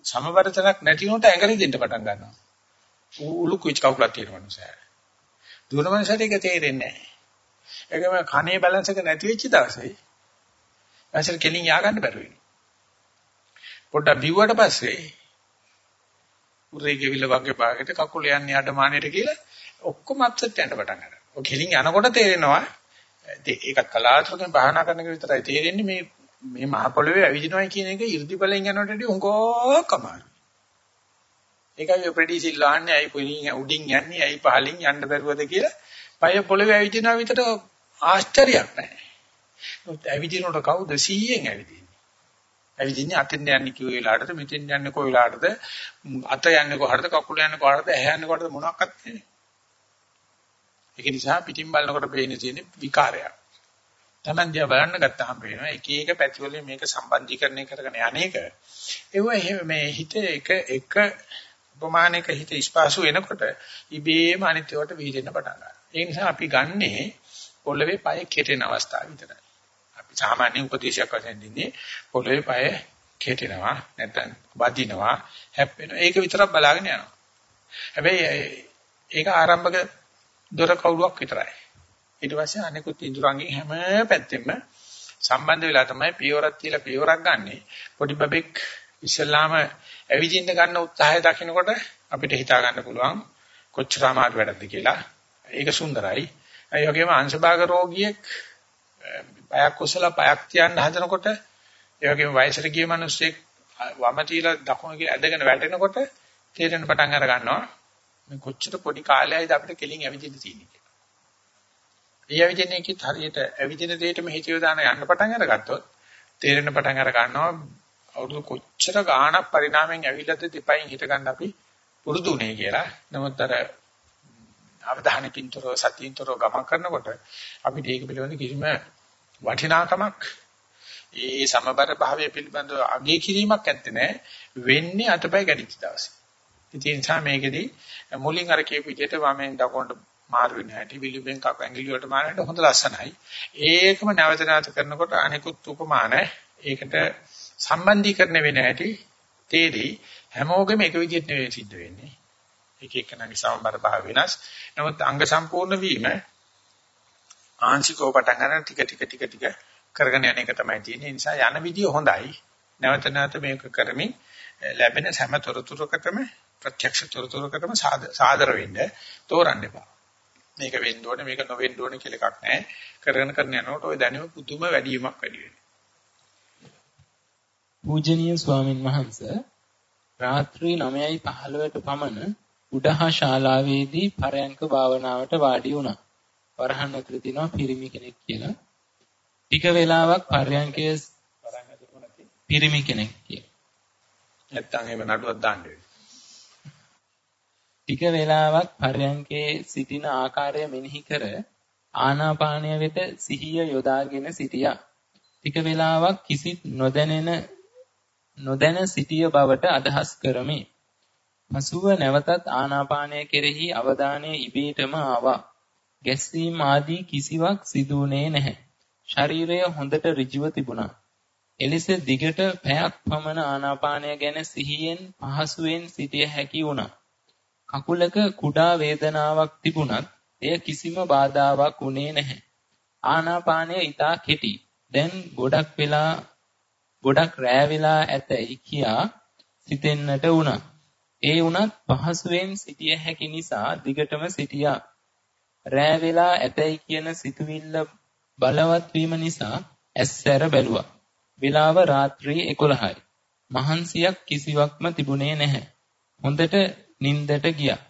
සමවරතනක් නැති වුණොත් ඇඟලි දෙන්න පටන් ගන්නවා. උලුක් වෙච්ච කකුලක් තියෙන මනුස්සයා. දුර මනුස්සයට ඒක තේරෙන්නේ නැහැ. ඒකම කනේ බැලන්ස් එක නැති වෙච්ච දවසේ ඇසල් කෙලින් යා ගන්න බැරුව වෙනවා. පොඩ්ඩක් බිව්වට පස්සේ උරේ ගෙවිල වගේ භාගයට කකුල යන්නේ අඩමානෙට කියලා ඔක්කොම අප්සෙට් යන්න පටන් ගන්නවා. ඔය කෙලින් යනකොට තේරෙනවා ඒකත් කලාතුරකින් බහනා කරන එක විතරයි තේරෙන්නේ මේ මේ මහ පොළවේ ඇවිදිනවා කියන එක 이르දි බලෙන් යනකොට වඩා උංගෝ කමාරු. ඒකයි ප්‍රෙඩිසිල් ලාන්නේ ඇයි පොලින් උඩින් යන්නේ ඇයි පහලින් යන්න බැරුවද කියලා පය පොළවේ ඇවිදිනවා විතර ආශ්චර්යයක් නැහැ. නමුත් ඇවිදිනකොට කවුද 100ෙන් ඇවිදින්නේ? ඇවිදින්නේ අතෙන් යන්නේ කිව්ව වෙලාවටද මෙතෙන් යන්නේ කොයි වෙලාවටද අත යන්නේ කොහටද කකුල යන්නේ කොහටද ඇහැ යන්නේ කොහටද මොනවක්වත් නැහැ. ඒක නිසා පිටින් බලනකොට පේන්නේ තියෙන විකාරයක්. Taman දිහා බලන්න ගත්තාම පේනවා එක එක පැති වලින් මේක සම්බන්ධීකරණය කරගෙන යන්නේක. ඒව මේ හිත එක එක උපමානයක හිත ස්පාසු වෙනකොට ඉබේම අනිත්‍යවට විහිදෙන්න පටන් ගන්නවා. ඒ නිසා අපි ගන්නේ පොළවේ පය කෙටෙන අවස්ථාව විතරයි. සාමාන්‍ය උපදේශයක් වශයෙන් දෙන්නේ පොළවේ පය කෙටෙනවා නැත්නම් වදිනවා හැප්පෙනවා ඒක විතරක් බලාගෙන යනවා හැබැයි ඒක ආරම්භක දොර කවුලක් විතරයි ඊට පස්සේ අනිකුත් ඉඳුරංගෙන් හැම පැත්තෙම සම්බන්ධ වෙලා තමයි පියවරක් තියලා පියවරක් ගන්නෙ. පොඩි බබෙක් ඉස්සල්ලාම ඇවිදින්න ගන්න උත්සාහය දකිනකොට අපිට හිතා ගන්න පුළුවන් කොච්චර අමාරු වැඩක්ද කියලා. ඒක සුන්දරයි. ඒ වගේම අංශභාග රෝගියෙක් පයක් කුසල පයක් තියන්න හදනකොට ඒ වගේම වයසට ගිය මිනිස්සෙක් වම තියලා දකුණ කියලා ඇදගෙන වැටෙනකොට තේරෙන පටන් අර ගන්නවා. මේ කොච්චර පොඩි කාලයයිද අපිට කෙලින් ඇවිදින්න තියෙන්නේ කියලා. ඒ ඇවිදින්නේ කිත් හරියට ඇවිදින දෙයටම හිතියෝ දාන යන්න පටන් අරගත්තොත් තේරෙන පටන් අර ගන්නවා අවුරුදු කොච්චර ගාණක් පරිණාමයෙන් ඇවිල්ලාද දෙපයින් හිට ගන්න අපි පුරුදුනේ කියලා. නමුත් අර අවධානයකින්තරෝ සතියින්තරෝ ගමන් කරනකොට අපිට ඒක පිළිබඳ කිසිම වටිනාකමක් ඒ සමබර භාවය පිළිබඳව අගය කිරීමක් ඇත්තේ නැහැ වෙන්නේ අතපය ගැටිච්ච දවසේ. ඉතින් ඒ නිසා මේකෙදී මුලින් අර කියපු විදිහට වමෙන් දකුණට මාරු වෙන හැටි විලුඹෙන් කක ඇඟිලි වලට මාරනට හොඳ ලස්සනයි. ඒකම නැවත නැවත කරනකොට අනිකුත් උපමාන ඒකට සම්බන්ධීකරණය වෙන හැටි තේරි හැමෝගෙම එක විදිහට නෙවෙයි සිද්ධ වෙන්නේ. එක එකනගේ සමබර භාව වෙනස්. නමුත් අංග සම්පූර්ණ වීම ආංශිකව පටන් ගන්න ටික ටික ටික ටික කරගෙන යන එක තමයි තියෙන්නේ. ඒ නිසා යන විදිය හොඳයි. නැවත නැවත මේක කරමින් ලැබෙන හැම තොරතුරකටම ප්‍රත්‍යක්ෂ තොරතුරකටම සාදර වෙන්න තෝරන්න එපා. මේක වෙන්න ඕනේ මේක නොවෙන්න ඕනේ කියලා එකක් නැහැ. කරගෙන කරන යනකොට ওই දැනුම පුදුම වැඩිවීමක් වැඩි වෙනවා. පූජනීය ස්වාමින් වහන්සේ රාත්‍රී 9:15ට පමණ උඩහා ශාලාවේදී පරයන්ක භාවනාවට වාඩි වුණා. වරහන් ඇතුළේ තියෙනවා පිරිමි කෙනෙක් කියලා. ටික වෙලාවක් පරයන්කයේ පිරිමි කෙනෙක් කියලා. නැත්තම් එහෙම නඩුවක් දාන්න ටික වේලාවක් පරයන්කේ සිටින ආකාරය මෙනෙහි කර ආනාපානය වෙත සිහිය යොදාගෙන සිටියා. ටික වේලාවක් කිසිත් නොදැනෙන නොදැන සිටිය බවට අදහස් කරමි. පසුව නැවතත් ආනාපානය කෙරෙහි අවධානය ඉබේටම ආවා. ගැස්සීම් ආදී කිසිවක් සිදුුනේ නැහැ. ශරීරය හොඳට ඍජුව තිබුණා. එලෙස දිගට පැයක් පමණ ආනාපානය ගැන සිහියෙන් පහසුවෙන් සිටිය හැකි වුණා. කකුලක කුඩා වේදනාවක් තිබුණත් එය කිසිම බාධාවක් වුණේ නැහැ. ආනාපානය ඊටා කෙටි. දැන් ගොඩක් වෙලා ගොඩක් රෑ වෙලා ඇතැයි කියා සිතෙන්නට වුණා. ඒ වුණත් පහසුවෙන් සිටිය හැකි නිසා දිගටම සිටියා. රෑ වෙලා ඇතැයි කියන සිතුවිල්ල බලවත් වීම නිසා ඇස්සැර බැලුවා. වේලාව රාත්‍රී 11යි. මහන්සියක් කිසිවක්ම තිබුණේ නැහැ. හොඳට නින්දට ගියා.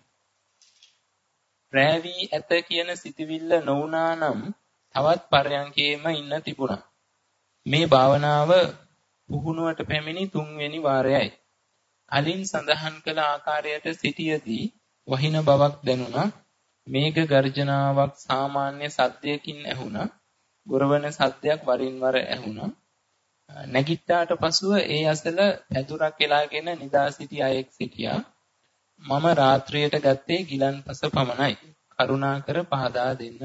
රැවි ඇත කියන සිතවිල්ල නොවුනා නම් තවත් පරයන්කේම ඉන්න තිබුණා. මේ භාවනාව පුහුණුවට පැමිණි තුන්වෙනි වාරයයි. කලින් සඳහන් කළ ආකාරයට සිටියදී වහින බවක් දැනුණා. මේඝ ගර්ජනාවක් සාමාන්‍ය සද්දයකින් ඇහුණා. ගොරවන සද්දයක් වරින් වර ඇහුණා. නැගිට්ටාට පසුව ඒ අසල පැදුරක් එලාගෙන නිදා සිටි අයෙක් සිටියා. මම රාත්‍රියට ගත්තේ ගිලන්පස පමණයි. කරුණාකර පහදා දෙන්න.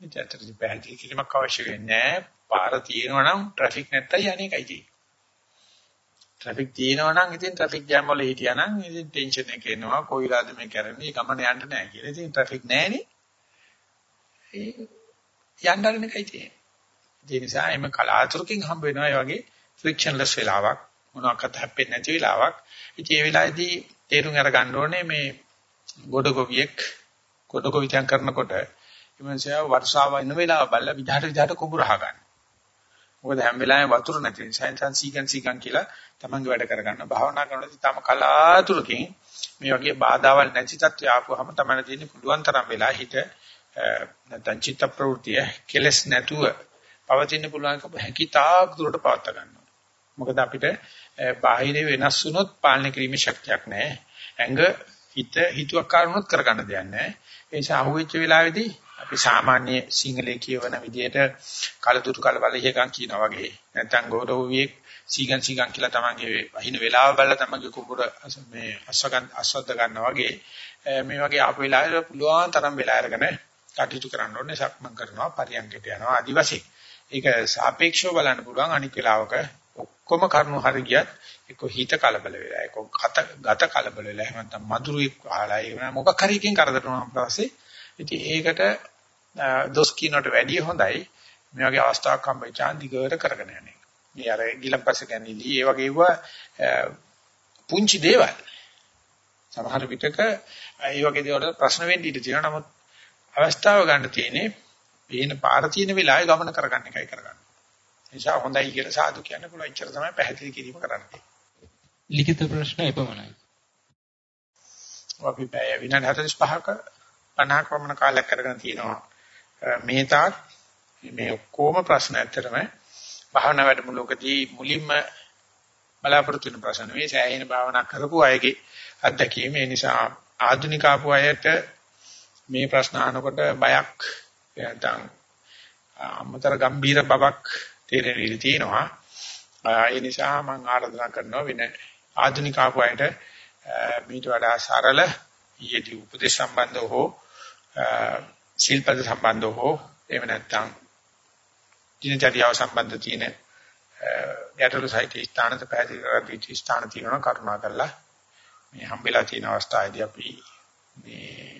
ඉතින් පැහැදිලි කිරීමක් අවශ්‍ය වෙන්නේ පාර තියෙනවා නම් ට්‍රැෆික් නැත්තම් යන්නේ එකයි තියෙන්නේ. ට්‍රැෆික් තියෙනවා නම් ඉතින් ට්‍රැෆික් ජෑම් වල හිටියා නම් ඉතින් ටෙන්ෂන් එක එනවා කොයිලාද මේ කරන්නේ ගමන යන්න නැහැ කියලා. ඉතින් ට්‍රැෆික් නැහැනේ. ඒ යන්න හරින එකයි තියෙන්නේ. ඒ නිසා එimhe කලාතුරකින් හම්බ වෙනවා ඒ වගේ ෆ්‍රික්ෂන්ලස් වෙලාවක් මොනවාකට හැප්පෙන්නේ නැති වෙලාවක්. ඉතින් ඒ වෙලාවේදී තේරුම් අරගන්න ඕනේ මේ ගොඩගොවියෙක් ගොඩගොවිතයන් කරනකොට ඉමන්සියා වර්ෂාව වෙන වෙලාව බල්ල විජාට විජාට කුඹුරහ ගන්න. මොකද හැම වෙලාවෙම වතුර නැති නිසා ඉතින් සීගන් සීගන් කියලා තමන්ගේ වැඩ කරගන්න භාවනා කරනකොට තම කලාතුරකින් මේ වගේ බාධාවල් නැති තත්ත්වය ආපුවම තමයි තියෙන්නේ පුළුවන් තරම් වෙලා හිත නැත්නම් චිත්ත ප්‍රවෘතිය කෙලස් නැතුව පවතින්න පුළුවන්කම හැකිතාක් දුරට පවත් ගන්නවා. මොකද අපිට බාහිර වෙනස් වුණොත් පාලනය කිරීමේ ශක්තියක් නැහැ. ඇඟ හිත හිතුවක් කාරණොත් කරගන්න දෙයක් නැහැ. ඒ නිසා අහුවෙච්ච වෙලාවේදී අපි සාමාන්‍ය සිංහලයේ කියවන විදිහට කලදුරු කල බලහියකම් කියනවා වගේ. නැත්නම් ගෞරවවියෙක් සීගන් සීගන් කියලා තමන්ගේ වහින වෙලාව බලලා තමන්ගේ කුඹුර මේ අස්වගන් අස්වද්ද ගන්නවා වගේ. මේ වගේ ආපු වෙලාවට පුළුවන් තරම් වෙලා අරගෙන කටයුතු කරන්න ඕනේ. සක්මන් කරනවා පරියන්කට යනවා ආදි වශයෙන් ඒක සාපේක්ෂව බලන්න පුළුවන් අනික් වෙලාවක. ඔක්කොම කරුණු හරි ගියත් එක්ක හිත කලබල වෙලා එක්ක ගත ගත කලබල වෙලා එහෙම නැත්නම් මధుරෙක් ආලා ඒ මොකක් හරි එකකින් කරදර වුණා පස්සේ ඉතින් ඒකට දොස් කියනට වැඩිය හොඳයි මේ වගේ අවස්ථාවක් හම්බෙච්චා දිගට කරගෙන යන එක. මේ අර ගිලම්පස ගැනීමදී ඒ වගේ වුණා පුංචි දේවල් සමහර විටක ඒ වගේ දේවල් ප්‍රශ්න වෙන්න ඉඩ තියෙනවා. නමුත් අවස්ථාව ගන්න තියෙන්නේ පේන පාර තියෙන වෙලාවේ ගමන කරගන්න එකයි කරගන්න. නිසා හොඳයි කියලා සාදු කියන්න පුළුවන්. ඉච්චර තමයි පැහැදිලි කිරීම කරන්නේ. ලිඛිත ප්‍රශ්න එපමණයි. අපි පැය විනාඩි 45ක 50ක වමන කාලයක් කරගෙන තියෙනවා. මේ තාක් මේ ඔක්කොම ප්‍රශ්න ඇත්තටම භාවනා වැඩමුළුවකදී මුලින්ම බලාපොරොත්තු වෙන ප්‍රශ්න මේ සෑහෙන භාවනා කරපු අයගේ අත්දැකීම ඒ නිසා ආධුනික ආපු අයට මේ ප්‍රශ්න අහනකොට බයක් නැත්නම් අමතර ගම්බීර බවක් තේරෙන ඉඩ තියෙනවා. ඒ නිසා මම ආරාධනා කරනවා වෙන ආධුනික ආපු අයට මීට වඩා සරල ඊයේදී උපදේශ සම්බන්ධව හෝ ශිල්පද සම්බන්ධව හෝ එහෙම නැත්නම් දිනචරියාව සම්බන්ධ තියෙන ගැටලු සහිත ස්ථානත පැහැදිලි කරලා දීච්ච ස්ථාන තියෙනවා කරුණා කරලා මේ හම්බෙලා තියෙන අවස්ථාවේදී අපි මේ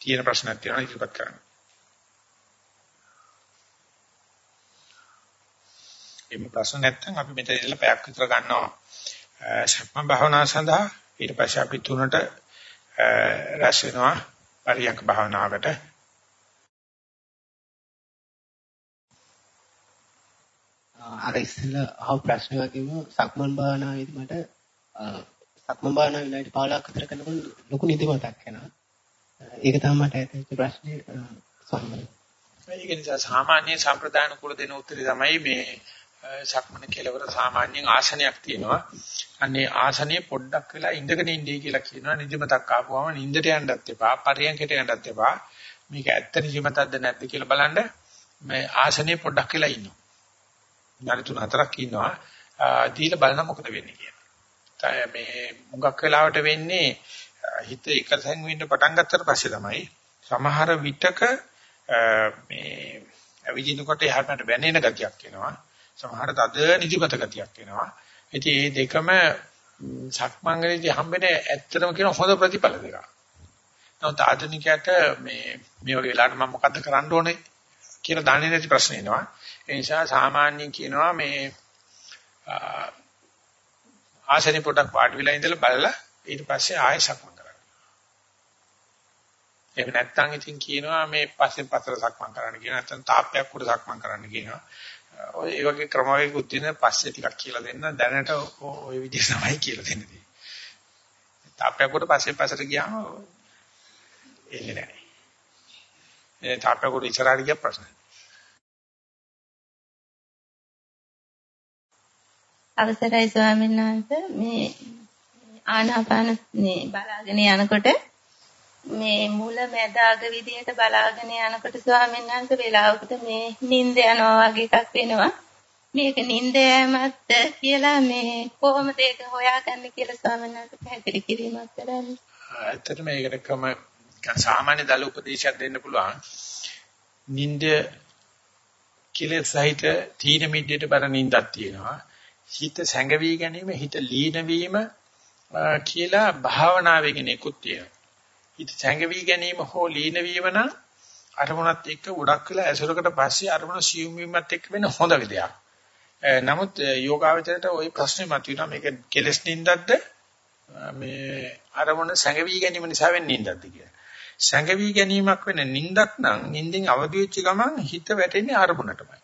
තියෙන ප්‍රශ්නක් තියෙනවා ඉදිරිපත් කරන්න. එimhe ප්‍රශ්න නැත්නම් අපි මෙතන ඉඳලා පැයක් විතර ගන්නවා. සක්මන් භාවනාව සඳහා ඊට පස්සේ අපි තුනට රැස් වෙනවා පරියන්ක භාවනාවකට. අර ඉස්සෙල්ලා අහපු ප්‍රශ්න වගේම සක්මන් භාවනාවේදී මට සක්මන් භාවනා විනාඩි 15ක් විතර කරනකොට ලොකු නිදිමතක් එනවා. ඒක තමයි මට ඇතිවෙච්ච ප්‍රශ්නේ සම්බන්ධ. ඒක නිසා සාමාන්‍ය සම්ප්‍රදාන කුල දෙන උත්තරේ තමයි මේ සක්මන කෙලවර සාමාන්‍යයෙන් ආසනයක් තියෙනවා. අන්නේ ආසනයේ පොඩ්ඩක් වෙලා ඉඳගෙන ඉඳී කියලා කියනවා. නිදිමතක් ආපුවම නිින්දට යන්නත් එපා, පරියන්කට යන්නත් එපා. මේක ඇත්ත නිදිමතක්ද නැද්ද කියලා බලන්න මේ ආසනයේ පොඩ්ඩක් වෙලා ඉන්නවා. විනාඩි 3-4ක් ඉන්නවා. දීලා බලන මොකද වෙන්නේ කියලා. මේ මුගක් වෙලාවට වෙන්නේ හිත එකසෙන් වෙන්න පටන් ගත්තට පස්සේ තමයි සමහර විටක මේ අවිජිනකොට එහාට බැනෙන ගතියක් එනවා. සමහර තද නිදිමත ගතියක් එනවා. ඉතින් මේ දෙකම සක්මංගලේදී හම්බෙන ඇත්තටම කියන හොඳ ප්‍රතිඵල දෙකක්. නමුත් ආධුනිකයට මේ මේ වගේ වෙලාවට මම මොකද්ද කරන්න ඕනේ කියලා දන්නේ නැති ප්‍රශ්න එනවා. ඒ නිසා සාමාන්‍යයෙන් කියනවා මේ ආසනේ පොඩක් වාඩි වෙලා ඉඳලා බලලා ඊට පස්සේ ආයෙ සක්මන් කරන්න. එහෙම නැත්නම් ඉතින් කියනවා මේ පස්සෙන් පස්සට සක්මන් කරන්න කියනවා නැත්නම් තාප්පයක් උඩ සක්මන් කරන්න කියනවා. ඔය ඒ වගේ ක්‍රමවේගකුත් තියෙන පස්සේ ටිකක් කියලා දෙන්න දැනට ওই විදිහ තමයි කියලා දෙන්නේ. තාප්පයක් උඩ පස්සෙන් පස්සට ගියාම එන්නේ නැහැ. ඒ තාප්පයක් උඩ ඉස්සරහට ගිය ප්‍රශ්න. අවසරයි ස්වාමීන් වහන්සේ මේ ආනාපාන මේ බලාගෙන යනකොට මේ මුල මැද අග විදියට බලාගෙන යනකොට ස්වාමීන් වහන්සේ වෙලාවකට මේ නිින්ද යනවා වගේ එකක් වෙනවා. මේක නිින්ද යෑමක්ද කියලා මේ කොහොමද ඒක හොයාගන්නේ කියලා ස්වාමීන් වහන්සේ පැහැදිලි කිරීමක් කරන්නේ. ඇත්තටම මේකට කම සාමාන්‍ය දල උපදේශයක් දෙන්න පුළුවන්. නිින්ද කෙලෙස් සහිත තීන මිද්දේට බර නිින්දක් තියෙනවා. හිත සැඟවි ගැනීම හිත ලීන වීම කියලා භාවනාවේ කෙනෙකුත් තියෙනවා. හිත සැඟවි ගැනීම හෝ ලීන වීම නම් අරමුණත් එක්ක ගොඩක් වෙලා ඇසුරකට පස්සේ අරමුණ සියුම් වීමත් එක්ක වෙන හොඳ විදයක්. නමුත් යෝගාවචරයට ওই ප්‍රශ්නේ මතුවෙනවා මේක කෙලස් නින්දක්ද මේ අරමුණ සැඟවි ගැනීම නිසා වෙන්නේ නින්දක්ද කියලා. සැඟවි ගැනීමක් වෙන නින්දක් නම් නින්දෙන් අවදි වෙච්ච ගමන් හිත වැටෙන්නේ අරමුණටමයි.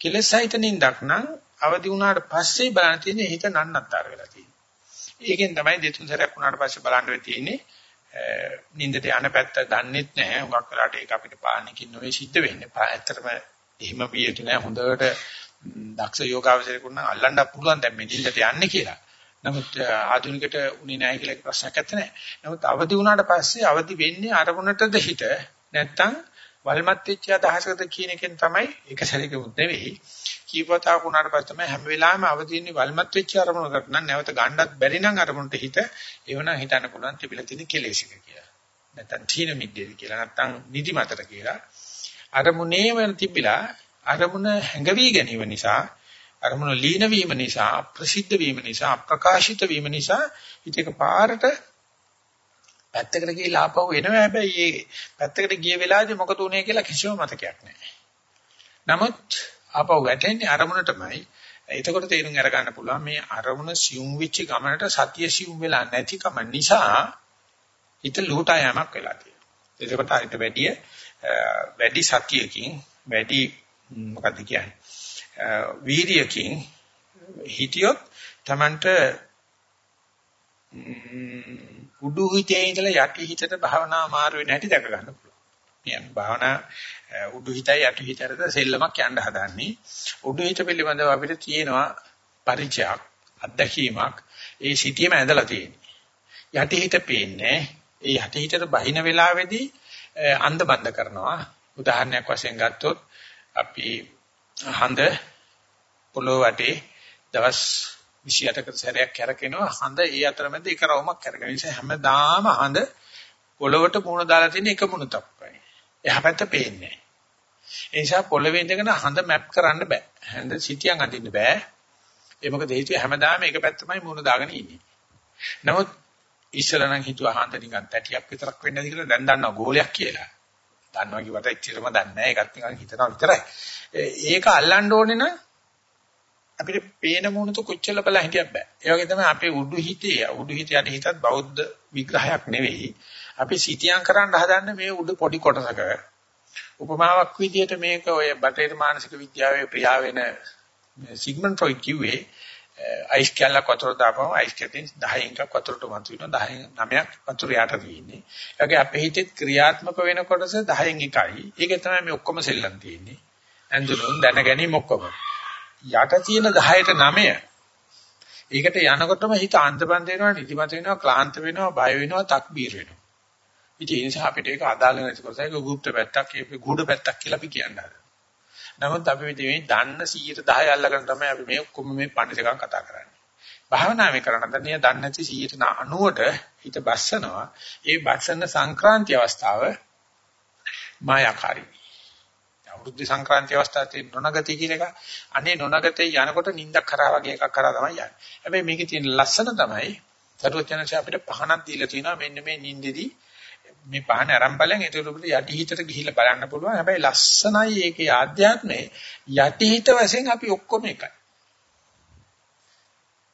කෙලස් සහිත නින්දක් නම් අවදි වුණාට පස්සේ බලන්න තියෙන්නේ හිත නන්නත්තර වෙලා තියෙන්නේ. ඒකෙන් තමයි දෙතුන් සැරයක් වුණාට පස්සේ බලන්න වෙ තියෙන්නේ නින්දට යන පැත්ත දන්නෙත් නැහැ. හුඟක් වෙලාට ඒක අපිට පාලනකින් නොවේ සිද්ධ වෙන්නේ. ඇත්තටම එහෙම පියතු නෑ හොඳට දක්ෂ යෝගාවචරයෙකුට නම් අල්ලන්න පුළුවන් දැන් මේ නින්දට යන්නේ කියලා. නමුත් ආධුනිකට උනේ නැහැ කියලා ප්‍රශ්නයක් නැත්තේ. නමුත් අවදි වුණාට පස්සේ අවදි වෙන්නේ අරමුණටද හිත නැත්තම් වල්මත් වෙච්ච අදහසකද කියන එකෙන් තමයි ඒක සැලකුමුත් නෙවෙයි. කීපතාවක් වුණාට පස්සේ තමයි හැම වෙලාවෙම අවදීන්නේ වල්මත් වෙච්ච අරමුණකට නම් නැවත ගන්නත් බැරි නම් අරමුණට හිත එවනම් හිතන්න පුළුවන් තිබිලා තියෙන කෙලෙසික කියලා. නැත්තම් තීන මිද්දේද කියලා නැත්තම් නිදිමතට කියලා. අරමුණේම තිබිලා අරමුණ හැඟවි ගැනීම නිසා අරමුණ ලීන වීම නිසා ප්‍රසිද්ධ වීම නිසා ප්‍රකාශිත වීම නිසා හිතේක පාරට පැත්තකට ගිහලා ආපහු එනවා හැබැයි ඒ පැත්තකට ගිය වෙලාවේදී මොකද උනේ කියලා කිසිම මතකයක් නැහැ. නමුත් ආපහු වැටෙන්නේ අරමුණටමයි. එතකොට තේරුම් අරගන්න පුළුවන් මේ අරමුණ සියුම් වෙච්ච ගමනට සතිය සියුම් වෙලා නැතිකම නිසා හිත ලෝටා යamak වෙලා තියෙනවා. එතකොට හිත වැඩි වැඩි සතියකින් වැඩි මොකද්ද කියන්නේ වීර්යකින් හිතියොත් Tamanට උඩු හිතේ ඉඳලා යටි හිතට භාවනා මාරු වෙන හැටි දැක ගන්න පුළුවන්. කියන්නේ භාවනා උඩු හිතයි යටි හිතට සෙල්ලමක් යන්න හදන්නේ. උඩු හිත පිළිබඳව අපිට තියෙනවා පරිචයක්, අත්දැකීමක්. ඒ සිටියම ඇඳලා තියෙන්නේ. යටි හිත පේන්නේ. ඒ යටි හිතට බහින වෙලාවේදී අන්ධ බන්ධ කරනවා. උදාහරණයක් වශයෙන් ගත්තොත් අපි හඳ පොළොව වටේ දවස් 28කට සැරයක් කැරකෙනවා හඳ ඒ අතරමැද එක රවුමක් කැරකෙන නිසා හැමදාම හඳ පොළවට මුණ දාලා තියෙන එක මුණ තප්පයි. එහා පැත්ත පේන්නේ නැහැ. ඒ නිසා පොළවේ ඉඳගෙන හඳ මැප් කරන්න බෑ. හඳ සිටියන් අඳින්න බෑ. ඒ මොකද හේතුව හැමදාම එක පැත්තමයි මුණ දාගෙන ඉන්නේ. නමුත් ඉස්සර නම් හිතුවා හඳ නිකන් තැටියක් විතරක් වෙන්නද කියලා දැන් දන්නවා ගෝලයක් කියලා. දන්නවා කිව්වට එච්චරම දන්නේ නැහැ. ඒකත් නිකන් හිතනවා විතරයි. ඒක අල්ලන්න ඕනේ නම් අපිට පේන මොනතු කොච්චර බලා හිටියක් බෑ. ඒ වගේ තමයි අපේ උඩු හිතේ උඩු හිත යට හිතත් බෞද්ධ විග්‍රහයක් නෙවෙයි. අපි සිටියම් කරන්න හදන්නේ මේ උඩු පොඩි කොටසක. උපමාවක් විදිහට මේක ඔය බටේර මානසික විද්‍යාවේ ප්‍රියා වෙන සිග්මන්ඩ් ෆ්‍රොයිඩ් කිව්වේ අයිස් කැල්ලක් වතුර දාපුවම අයිස් කැටින් 10න් එකක් වතුරට වතු වෙනවා 10න් 9ක් වතුර යට තියෙන්නේ. ඒ වගේ අපේ හිතේ ක්‍රියාත්මක වෙන කොටස 10න් එකයි. ඒකේ තමයි මේ ඔක්කොම සෙල්ලම් තියෙන්නේ. ඇඳුනුන් දැන ගැනීම ඔක්කොම. යට තියෙන 10ට 9 ඒකට යනකොටම හිත අන්තබන්ද වෙනවා, නිදිමත වෙනවා, ක්ලාන්ත වෙනවා, බය වෙනවා, තක්බීර වෙනවා. ඉතින් ඒ නිසා අපිට ඒක අදාළ නැති කරලා ඒක ගුප්ත පැත්තක් ඒක ගුඩ පැත්තක් කියලා අපි කියන්න හදනවා. නමුත් අපි මේ දන්න 110 අල්ලගෙන තමයි අපි මේ ඔක්කොම මේ පඬිසකම් කතා කරන්නේ. භාවනාවේ කරන දන්නේ දන්නේ නැති 90ට හිත බස්සනවා. ඒ බස්සන සංක්‍රාන්ති අවස්ථාව මායාකාරී. අවුරුද්ද සංක්‍රාන්ති අවස්ථාව තියෙන නොනගති කියන එක. අනේ නොනගතේ යනකොට නිින්දක් කරා වගේ එකක් කරා තමයි යන්නේ. හැබැයි මේකේ තියෙන ලස්සන තමයි සරුවචනස අපිට පහනක් දීලා තිනවා මෙන්න මේ නිින්දෙදී මේ පහන අරන් බලන් ඒක උඩට යටිහිතට ගිහිල්ලා බලන්න පුළුවන්. හැබැයි ලස්සනයි ඒකේ ආධ්‍යාත්මය. යටිහිත වශයෙන් අපි ඔක්කොම එකයි.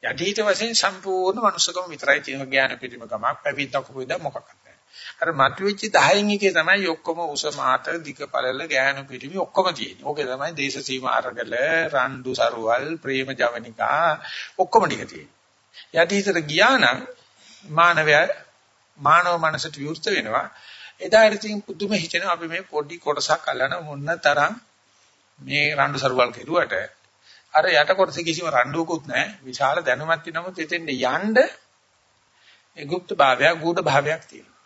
යටිහිත වශයෙන් සම්පූර්ණ මනුස්සකම විතරයි තියෙන ඥාන පිටිමකමක් පැවිද්දක් කොයිද මොකක්ද අර මතුවෙච්ච 10න් එකේ තමයි ඔක්කොම උස මාත දිග පළල ඥාන පිටිමි ඔක්කොම තියෙන්නේ. ඕකේ තමයි දේශ සීමා අරගල රණ්ඩු සරුවල් ප්‍රේම ජවනිකා ඔක්කොම ටික තියෙන්නේ. යටිහිතට ගියා නම් මානවයා මානව මනසට විවෘත වෙනවා. එදාට ඉතින් පුදුම හිතෙනවා අපි මේ පොඩි කොටසක් අල්ලන මොන්න තරම් මේ රණ්ඩු සරුවල් කෙරුවට අර යට කොටසේ කිසිම රණ්ඩුවකුත් නැහැ. විශාල දැනුමක් තියෙනමුත් එතෙන්ද යන්න ඒ গুপ্ত භාවයක් ගුඪ භාවයක් තියෙනවා.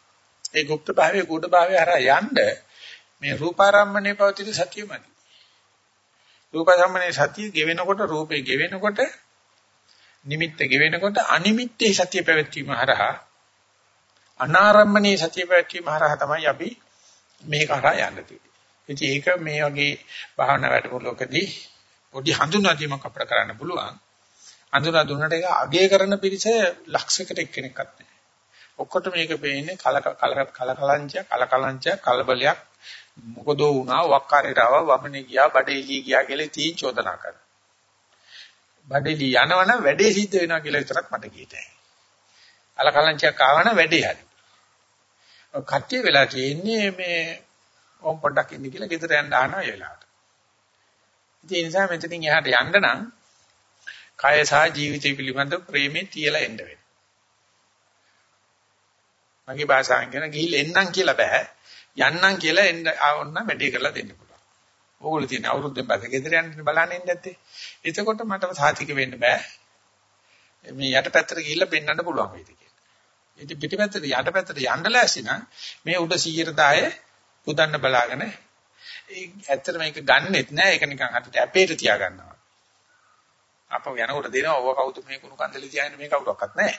ඒ গুপ্ত භාවයේ ගුඪ භාවය හරහා යන්න මේ රූපාරම්මණය පවතින සතියමදි. රූපාරම්මණය සතිය ගෙවෙනකොට රූපේ ගෙවෙනකොට නිමිත්ත ගෙවෙනකොට අනිමිත්තේ සතිය පැවැත්වීම හරහා අනාරම්මනේ සතිය පැවැත්වීම හරහා තමයි අපි මේක හරහා යන්න තියෙන්නේ. ඉතින් ඒක මේ වගේ භාවනා වැඩමුළුවකදී පොඩි හඳුනාගීමක් අපිට කරන්න පුළුවන්. හඳුනා දුන්නට ඒක අගය කරන පිරිස ලක්ෂයකට එක්කෙනෙක්වත් නැහැ. ඔක්කොට මේක පේන්නේ කල කල කලකලංචය කලකලංචය කලබලයක් මොකද වුණා වක්කාරයට ආවා වමනේ ගියා බඩේලී ගියා කියලා තී චෝදනා කරනවා. බඩේලී යනවනම් වැඩේ සිද්ධ වෙනවා කියලා විතරක් මට කියතයි. කලකලංචයක් ආවනම් වැඩේ හරි. කට්ටිය වෙලා තියෙන්නේ මේ ඕම් පොඩ්ඩක් ඉන්න කියලා ගෙදර යන්න ආනවා ඒ වෙලාවට. ඒ නිසා මෙතනින් එහාට යන්න නම් කය සහ ජීවිතය පිළිබඳ ප්‍රේමේ තියලා එන්න වෙනවා. මගේ භාෂාවෙන් කියන ගිහිල්ලා එන්නම් කියලා බෑ. යන්නම් කියලා එන්න ආවොත් නම් වැඩේ කරලා දෙන්න පුළුවන්. ඕගොල්ලෝ තියෙන අවුරුද්දෙන් පස්සේ ගෙදර යන්න බලන්න ඉන්න නැත්තේ. එතකොට මට සාතික වෙන්න බෑ. මේ යටපැත්තට ගිහිල්ලා පෙන්වන්න පුළුවන් වේද ඉතින් පිටිපැත්තට යටපැත්තට යන්න ලෑසි නම් මේ උඩ 110 පුදන්න බලාගෙන ඒ ඇත්තට මේක ගන්නෙත් නෑ ඒක නිකන් අතට ඇපේට තියා ගන්නවා. අපව යනකොට දෙනවා ඔව කවුද මේ කුණු කන්දලේ තියාගෙන මේ කවුරක්වත් නෑ.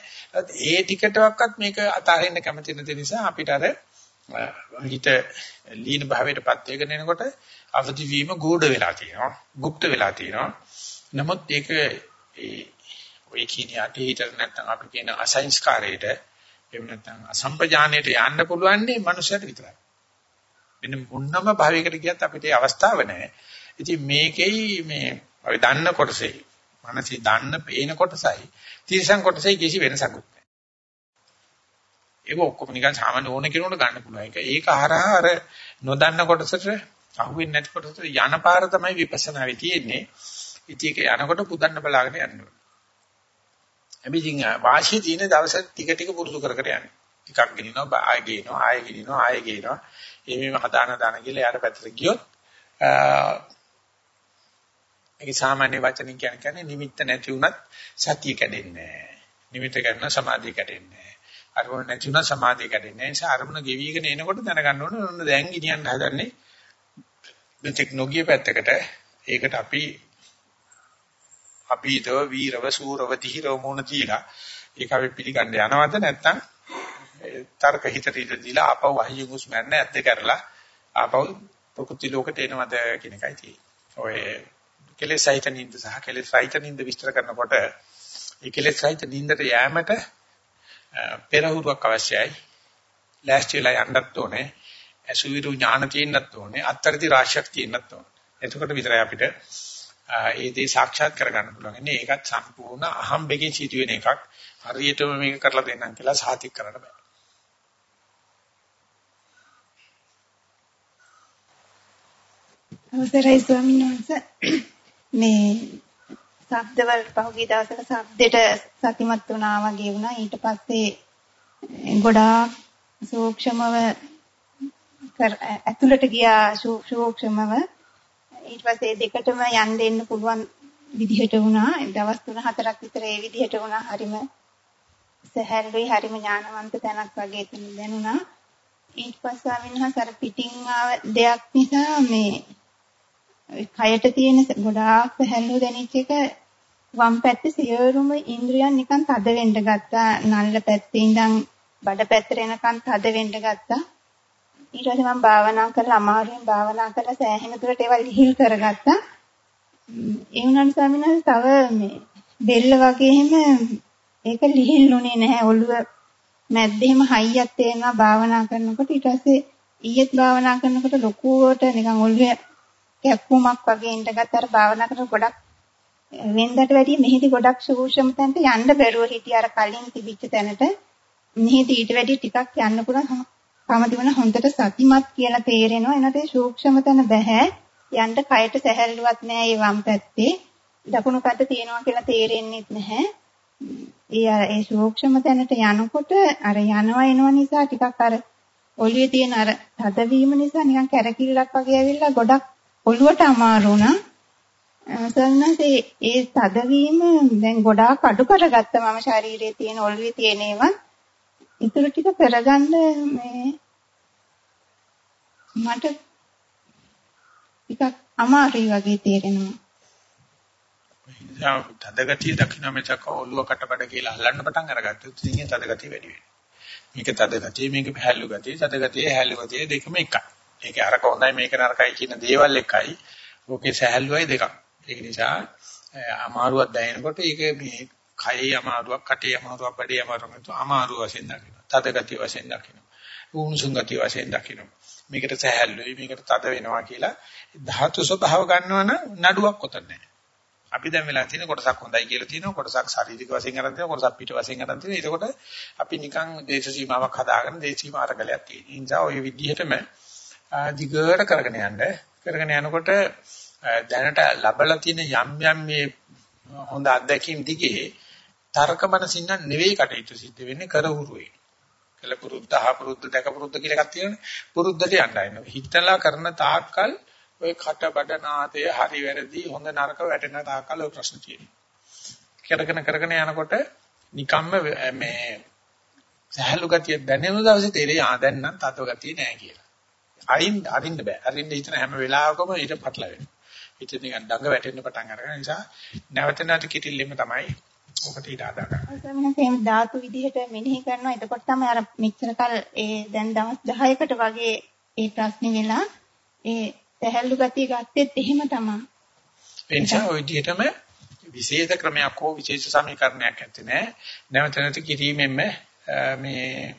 ඒ ටිකටවත් මේක අතාරින්න කැමති නැති නිසා අපිට අර හිත ලීන භාවයටපත් වෙගෙන එනකොට අවදි වීම ගෝඩ වෙලා තියෙනවා. গুপ্ত වෙලා තියෙනවා. නමුත් ඒක ඒ ඔය කියන යටි හිතට නැත්නම් අපි කියන අසංස්කාරයට එහෙම නැත්නම් අසම්පජානයට යන්න පුළුවන් නේ මනුස්සයට විතරයි. වෙන මොනම භාවයකට ගියත් අපිට ඒ අවස්ථාව නැහැ. ඉතින් මේකෙයි මේ අපි දන්න කොටසේ මනසේ දන්න පේන කොටසයි තිරසං කොටසයි කිසි වෙනසක් නැහැ. ඒක ඔක්කොම නිකන් සාමාන්‍ය ඕන කෙනෙකුට ගන්න පුළුවන්. ඒක ඒක හරහා අර නොදන්න කොටසට අහුවෙන්නේ නැති කොටසට යන පාර තමයි විපස්සනාවේ තියෙන්නේ. ඉතින් ඒක යනකොට පුදන්න බලාගෙන යන්න ඕනේ. හැබැයි ඉතින් වාසිය තියෙන දවසට ටික ටික පුරුදු කර කර යන්නේ. ටිකක් ගෙනිනවා, ආයෙ ගෙනිනවා, ආයෙ ගෙනිනවා, ආයෙ ගෙනිනවා. එimhe හදාන දාන කියලා යාට පැත්තට ගියොත් ඒක සාමාන්‍ය වචනින් කියන්නේ නිමිත්ත නැති වුණත් සතිය කැඩෙන්නේ නැහැ. නිමිත්ත ගන්න සමාධිය කැඩෙන්නේ නැහැ. අරමුණ නැති වුණත් සමාධිය කැඩෙන්නේ නැහැ. ඒ නිසා අරමුණ ගෙවිගෙන එනකොට දැනගන්න ඕනේ ඔන්න දැන් ගෙනියන්න හදන්නේ මේ ටෙක්නොලොජිය පැත්තකට. ඒකට අපි අපීතව වීරව සූරව ධීරව මොන තියලා ඒක අපි පිළිගන්න යනවද නැත්නම් තර්ක හිතට ඉඳ දීලා ආපහු වහිය මුස් මැන්න ඇත්ත කරලා ආපහු ප්‍රකෘති ලෝකයට එනවද කියන එකයි තියෙන්නේ. ඔය කෙලෙස් සහිත නිින්ද සහ කෙලෙස් සහිත නිින්ද විස්තර කරනකොට ඒ කෙලෙස් සහිත නිින්දට යෑමට පෙරහුරුවක් අවශ්‍යයි. ලෑස්ති වෙලා යන්නත් ඕනේ. අසුවිරු ඥාන තියෙන්නත් ඕනේ. අත්තරදි රාශියක් තියෙන්නත් ඕනේ. එතකොට විතරයි අපිට ඒ දේ සාක්ෂාත් කරගන්න පුළුවන්. ඉන්නේ ඒකත් සම්පූර්ණ අහම්බෙකින් සිදුවෙන එකක්. හරියටම මේක කරලා දෙන්නම් කියලා සාතික කරන්න බෑ. අවසරයි ස්වාමීන් වහන්සේ මේ ශබ්දවල පහුගිය දවසක ශබ්දෙට සතිමත් වුණා වගේ වුණා. ඊට පස්සේ ගොඩාක් සූක්ෂමව ඇතුළට ගියා සූක්ෂමව. ඊට පස්සේ දෙකටම යන්න දෙන්න පුළුවන් විදිහට වුණා. දවස් 3-4ක් විතර ඒ විදිහට වුණා. හරිම සහැල්ලුයි හරිම ඥානවන්ත තැනක් වගේ එතන දැනුණා. ඊට පස්සේ ස්වාමීන් වහන්සේ අර පිටින් ආව දෙයක් නිසා මේ කයට තියෙන ගොඩාක් සහැල්ලුව දැනෙච්ච එක වම් පැත්තේ සියලුම ඉන්ද්‍රියන් නිකන් තද වෙන්න ගත්තා. නල්ල පැත්තේ ඉඳන් බඩ පැත්තට එනකන් තද වෙන්න ගත්තා. ඊට පස්සේ මම භාවනා කරලා අමාරුවෙන් භාවනා කරලා සෑහෙන දුරට ඒවා ලිහිල් කරගත්තා. ඒ වුණාට ස්වාමීන් වහන්සේ තව මේ බෙල්ල වගේ එහෙම ඒක ලිහිල්ුනේ නැහැ. ඔළුව මැද්දේම හයියක් තේනවා භාවනා කරනකොට. ඊට පස්සේ ඊයේත් භාවනා කරනකොට ලොකුවට නිකන් ඔළුවේ කැප්පුමක් වගේ ඉඳගත් අර භාවනා කරන ගොඩක් වෙන්දට වැඩිය මෙහිදී ගොඩක් සූක්ෂම තැනට යන්න බැරුව හිටිය අර කලින් තිබිච්ච තැනට මෙහිදී ඊට වැඩිය ටිකක් යන්න පුළුවන්. කමදිවන හොඳට සතිමත් කියලා තේරෙනවා. එනතේ සූක්ෂම තැන බෑ යන්න කයට සැහැල්ලුවක් නෑ ඒ වම් පැත්තේ. දකුණු පැත්ත තියෙනවා කියලා තේරෙන්නේ නැහැ. ඒ ඒ සූක්ෂම තැනට යනකොට අර යනවා එනවා නිසා ටිකක් අර ඔළුවේ තියෙන අර තදවීම නිසා නිකන් කැරකිල්ලක් වගේ ඇවිල්ලා ගොඩක් ඔළුවට අමාරු වුණා. සල්නසේ ඒ තදවීම දැන් ගොඩාක් අඩු කරගත්තා. මම ශරීරයේ තියෙන ඔළුවේ තියෙන ඒවා. ඉතුරු ටික කරගන්න මේ මට ටිකක් අමාරුයි වගේ තේරෙනවා. තදගතිය දකින්න මෙතක ඔළුව කටබඩ කියලා අල්ලන්න පටන් අරගත්තොත් ඉතින් තදගතිය වැඩි වෙනවා. මේක තදගතිය මේක හැල්ලු ගතිය තදගතිය හැල්ලු ගතිය දෙකම එකයි. ඒක අරක හොඳයි මේක නරකයි කියන දේවල් එකයි. ඕකේ සහැල්ලුවයි දෙකක්. ඒක නිසා අමාරුවක් දැනෙනකොට ඒක මේ කයේ අමාරුවක් කටේ අමාරුවක් බඩේ අමාරුවක් අමාරු වශයෙන් දකිනවා. තදගතිය වශයෙන් දකිනවා. උණුසුම් ගතිය වශයෙන් දකිනවා. මේකට සහැල්ලුයි මේකට තද වෙනවා කියලා ධාතු ස්වභාව ගන්නවනම් නඩුවක් උතර නැහැ. අපි දැන් වෙලා තියෙන කොටසක් හොඳයි කියලා තියෙනවා කොටසක් ශාරීරික වශයෙන් අරන් තියෙනවා කොටසක් පිට වශයෙන් අරන් තියෙනවා එතකොට අපි නිකන් දේශ සීමාවක් හදාගෙන දේශ සීමා අරගලයක් තියෙනවා ඒ නිසා ওই විදිහටම දිගට කරගෙන යන්න කරගෙන යනකොට දැනට ලැබලා තියෙන යම් යම් මේ හොඳ අත්දැකීම් දිගේ තර්ක මනසින් නෙවෙයි කටයුතු සිද්ධ වෙන්නේ කර උරුවේ කළ පුරුද්ද අහ පුරුද්ද දැක පුරුද්ද කියලා එකක් තියෙනනේ පුරුද්දට යන්න හිතලා කරන තාක්කල් ඔය කට බඩ නාතය හරි වැරදි හොඳ නරක වැටෙන තාකල් ඔය ප්‍රශ්න තියෙනවා. කරගෙන කරගෙන යනකොට නිකම්ම මේ සහැල්ලු ගතිය දැනෙන දවසේ තේරෙයි ආ දැන් නම් තත්ව ගතිය නෑ කියලා. අයින් අරින්න බෑ. අරින්න හිතන හැම වෙලාවකම ඊට පටල වෙනවා. ඊට නිකන් දඟ වැටෙන්න පටන් අරගෙන නිසා නැවත නැවත කිටිල්ලෙම තමයි ඔකට ඊට අදා ගන්න. ධාතු විදිහට මෙනෙහි කරනවා. එතකොට තමයි අර මෙච්චර කල් ඒ දැන් දවස් 10කට වගේ ඒ ප්‍රශ්නේ වෙලා ඒ සැහැල්ලු ගතිය ගත්තෙත් එහෙම තමයි. ඒ නිසා ওই විදිහටම විශේෂ ක්‍රමයක් හෝ විශේෂ සමීකරණයක් ඇත්තේ නැහැ. නැවත නැවත කිරීමෙන්ම මේ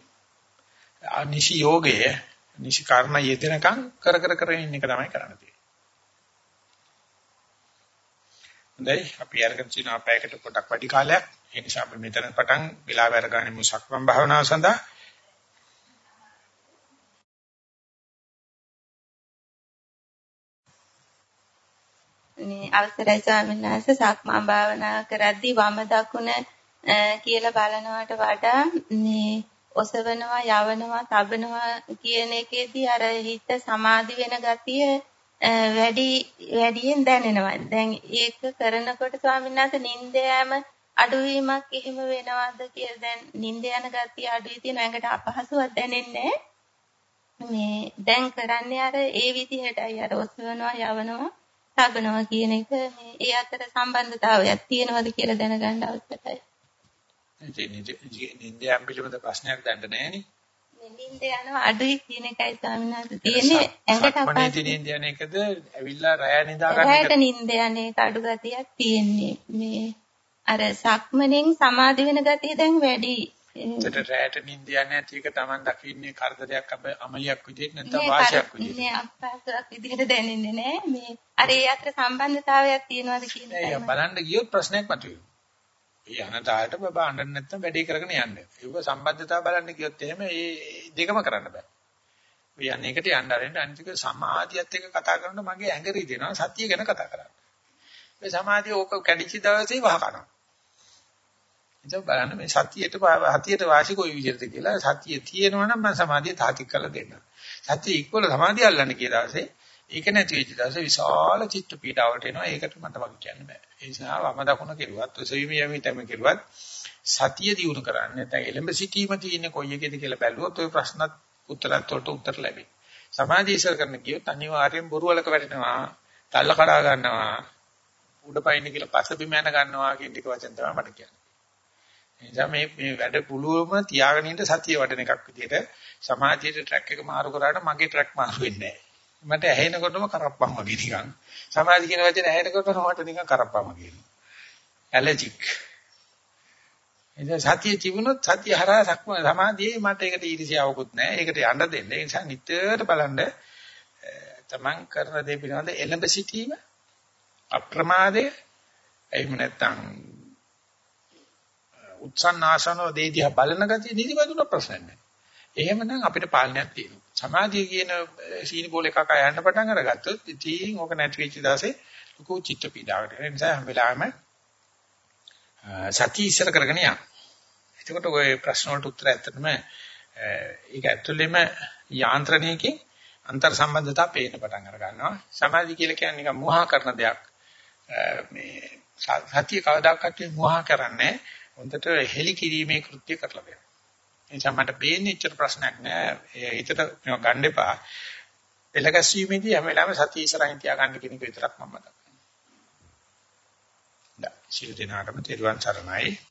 අනිසි යෝගයේ නිසි කර්ම යෙදෙනකම් කර කර කර ඉන්න එක තමයි කරන්න තියෙන්නේ. හොඳයි. අපි අරගෙන තියෙන අපයකට පොඩක් වැඩි කාලයක්. ඒ නිසා අපි මෙතන පටන් වෙලාව අරගන්නේ මුසක්වම් භාවනාව සඳහා. මේ අවසරයි ස්වාමීන් වහන්සේ. සක්මන් භාවනා කරද්දී වම දකුණ කියලා බලනවට වඩා මේ ඔසවනවා යවනවා තබනවා කියන එකේදී අර හිත සමාධි වෙන ගතිය වැඩි වැඩියෙන් දැනෙනවා. දැන් ඒක කරනකොට ස්වාමීන් වහන්සේ නිින්ද යෑම අඩුවීමක් එහෙම වෙනවද කියලා දැන් නිින්ද යන ගතිය අඩුයි තියෙන ඇඟට අපහසුවක් දැනෙන්නේ මේ දැන් කරන්නේ අර ඒ විදිහටයි අර ඔසවනවා යවනවා තබනවා කියන එක මේ ඒ අතර සම්බන්ධතාවයක් තියෙනවද කියලා දැනගන්න අවශ්‍යයි. නින්දයන් පිළිබඳ ප්‍රශ්නයක් දැන්න නෑනේ. නින්ද යනවා අඩුයි කියන එකයි ස්වාමීන් වහන්සේ තියෙන්නේ ඇඟට අපහසු. නින්ද යන එකද ඇවිල්ලා රැය නිදා ගන්න එක. රැයට නින්ද යන එක අඩු ගතියක් තියෙන්නේ. මේ අර සක්මණෙන් සමාධි වෙන ගතිය දැන් වැඩි. ඒකට රැයට නිින්ද යන්නේ නැති එක Taman දකින්නේ කරදරයක් අමලියක් විදිහට නැත්නම් වාසියක් විදිහට. මේ අපහසුයක් විදිහට දැනෙන්නේ නැහැ. මේ අර ඒ අතර සම්බන්ධතාවයක් තියෙනවද කියන එක. බලන්න ගියොත් ප්‍රශ්නයක් මතුවේ. ඒ අනතාවට බබා අඬන්න නැත්නම් වැඩේ කරගෙන යන්න. ඒක සම්බන්ධතාව බලන්න ගියොත් එහෙම ඒ දෙකම කරන්න බෑ. ඔය අනේකට යන්න ආරෙන්න අනිතික සමාධියත් එක්ක කතා කරනකොට මගේ ඇඟ රිදෙනවා සතිය ගැන කතා කරන්නේ. මේ සමාධිය ඕක කැඩිච්ච දවසේ වහ කරනවා. ඉතින් බලන්න මේ සතියට හතියට වාසි කොයි විදිහටද කියලා සතිය තියෙනවා නම් මම සමාධිය තාතික් කරලා දෙන්නම්. සතිය ඉක්වල සමාධිය අල්ලන්න කිය දවසේ ඒක නැති වෙච්ච දවසේ විශාල චිත්ත පීඩාවට එනවා. ඒකට මට වගේ කියන්න බෑ. ඒ නිසා වම දකුණ කෙරුවත් ඔසවීම යමි තම කෙරුවත් සතිය දිනු කරන්නේ නැත්නම් එලඹ සිටීම තියෙන්නේ කොයි එකේද කියලා බැලුවොත් ওই ප්‍රශ්නත් උත්තරත් වලට උත්තර ලැබෙයි. සමාධිය ඉස්සර කරන්න කියොත් අනිවාර්යෙන් බොරුවලක වැටෙනවා. තල්ල කඩා ගන්නවා. උඩ පයින්න කියලා පස්ස බිම යන ගන්නවා කියන ටික වචන තමයි මට කියන්නේ. එනිසා මේ මේ වැඩ පුළුවම තියාගෙන ඉන්න සතිය වඩන එකක් විදිහට සමාජයේ ට්‍රැක් එක මාරු කරාට මගේ ට්‍රැක් මාරු වෙන්නේ නැහැ. මට ඇහෙනකොටම කරප්පම් වගේ නිකන්. සමාජ කියන වචනේ ඇහෙනකොටම මට නිකන් කරප්පම් වගේ. ඇලර්ජික්. එනිසා සතිය තිබුණොත් සතිය හරහා සක්ම සමාධියේ මට ඒකට ඊර්ෂ්‍යාවකුත් නැහැ. ඒකට යන්න දෙන්න. ඒ නිසා නිතර බලන්න තමන් කරන දේ පිළිබඳ එළඹ සිටීම අප්‍රමාදය එහෙම නැත්නම් උත්සන්නාසනව දේදියා බලන ගතිය නිදිමතුන ප්‍රශ්න නැහැ. එහෙමනම් අපිට පාලනයක් තියෙනවා. සමාධිය කියන සීනි බෝල එකක යන්න පටන් අරගත්තොත් ඉතින් ඕක නැති වෙච්ච දවසේ ලොකු චිත්ත පීඩාවකට. ඒ නිසා හැම වෙලාවෙම සතිය ඉස්සර කරගෙන යන්න. එතකොට ඔය ප්‍රශ්න වලට උත්තර ඇත්තටම ඒක ඇතුළෙම යාන්ත්‍රණයකින් අන්තර් සම්බන්ධතා පේන්න පටන් අර ගන්නවා. සමාධිය කියලා කියන්නේ නිකන් මෝහ කරන දෙයක්. මේ සතිය කවදාකවත් මෝහ කරන්නේ හොඳට හෙලි කිරීමේ කෘත්‍ය කරලා දෙනවා. ඒ නිසා මට පේන්නේ ඉච්චර ප්‍රශ්නයක් නෑ. ඒ හිතට මේවා ගන්න එපා. පෙළගැස්වීමේදී හැම වෙලාවෙම සතිය ඉස්සරහින් තියාගන්න කෙනෙක් විතරක් මම මතක් කරනවා. ද සිල් දිනාටම තෙරුවන් සරණයි.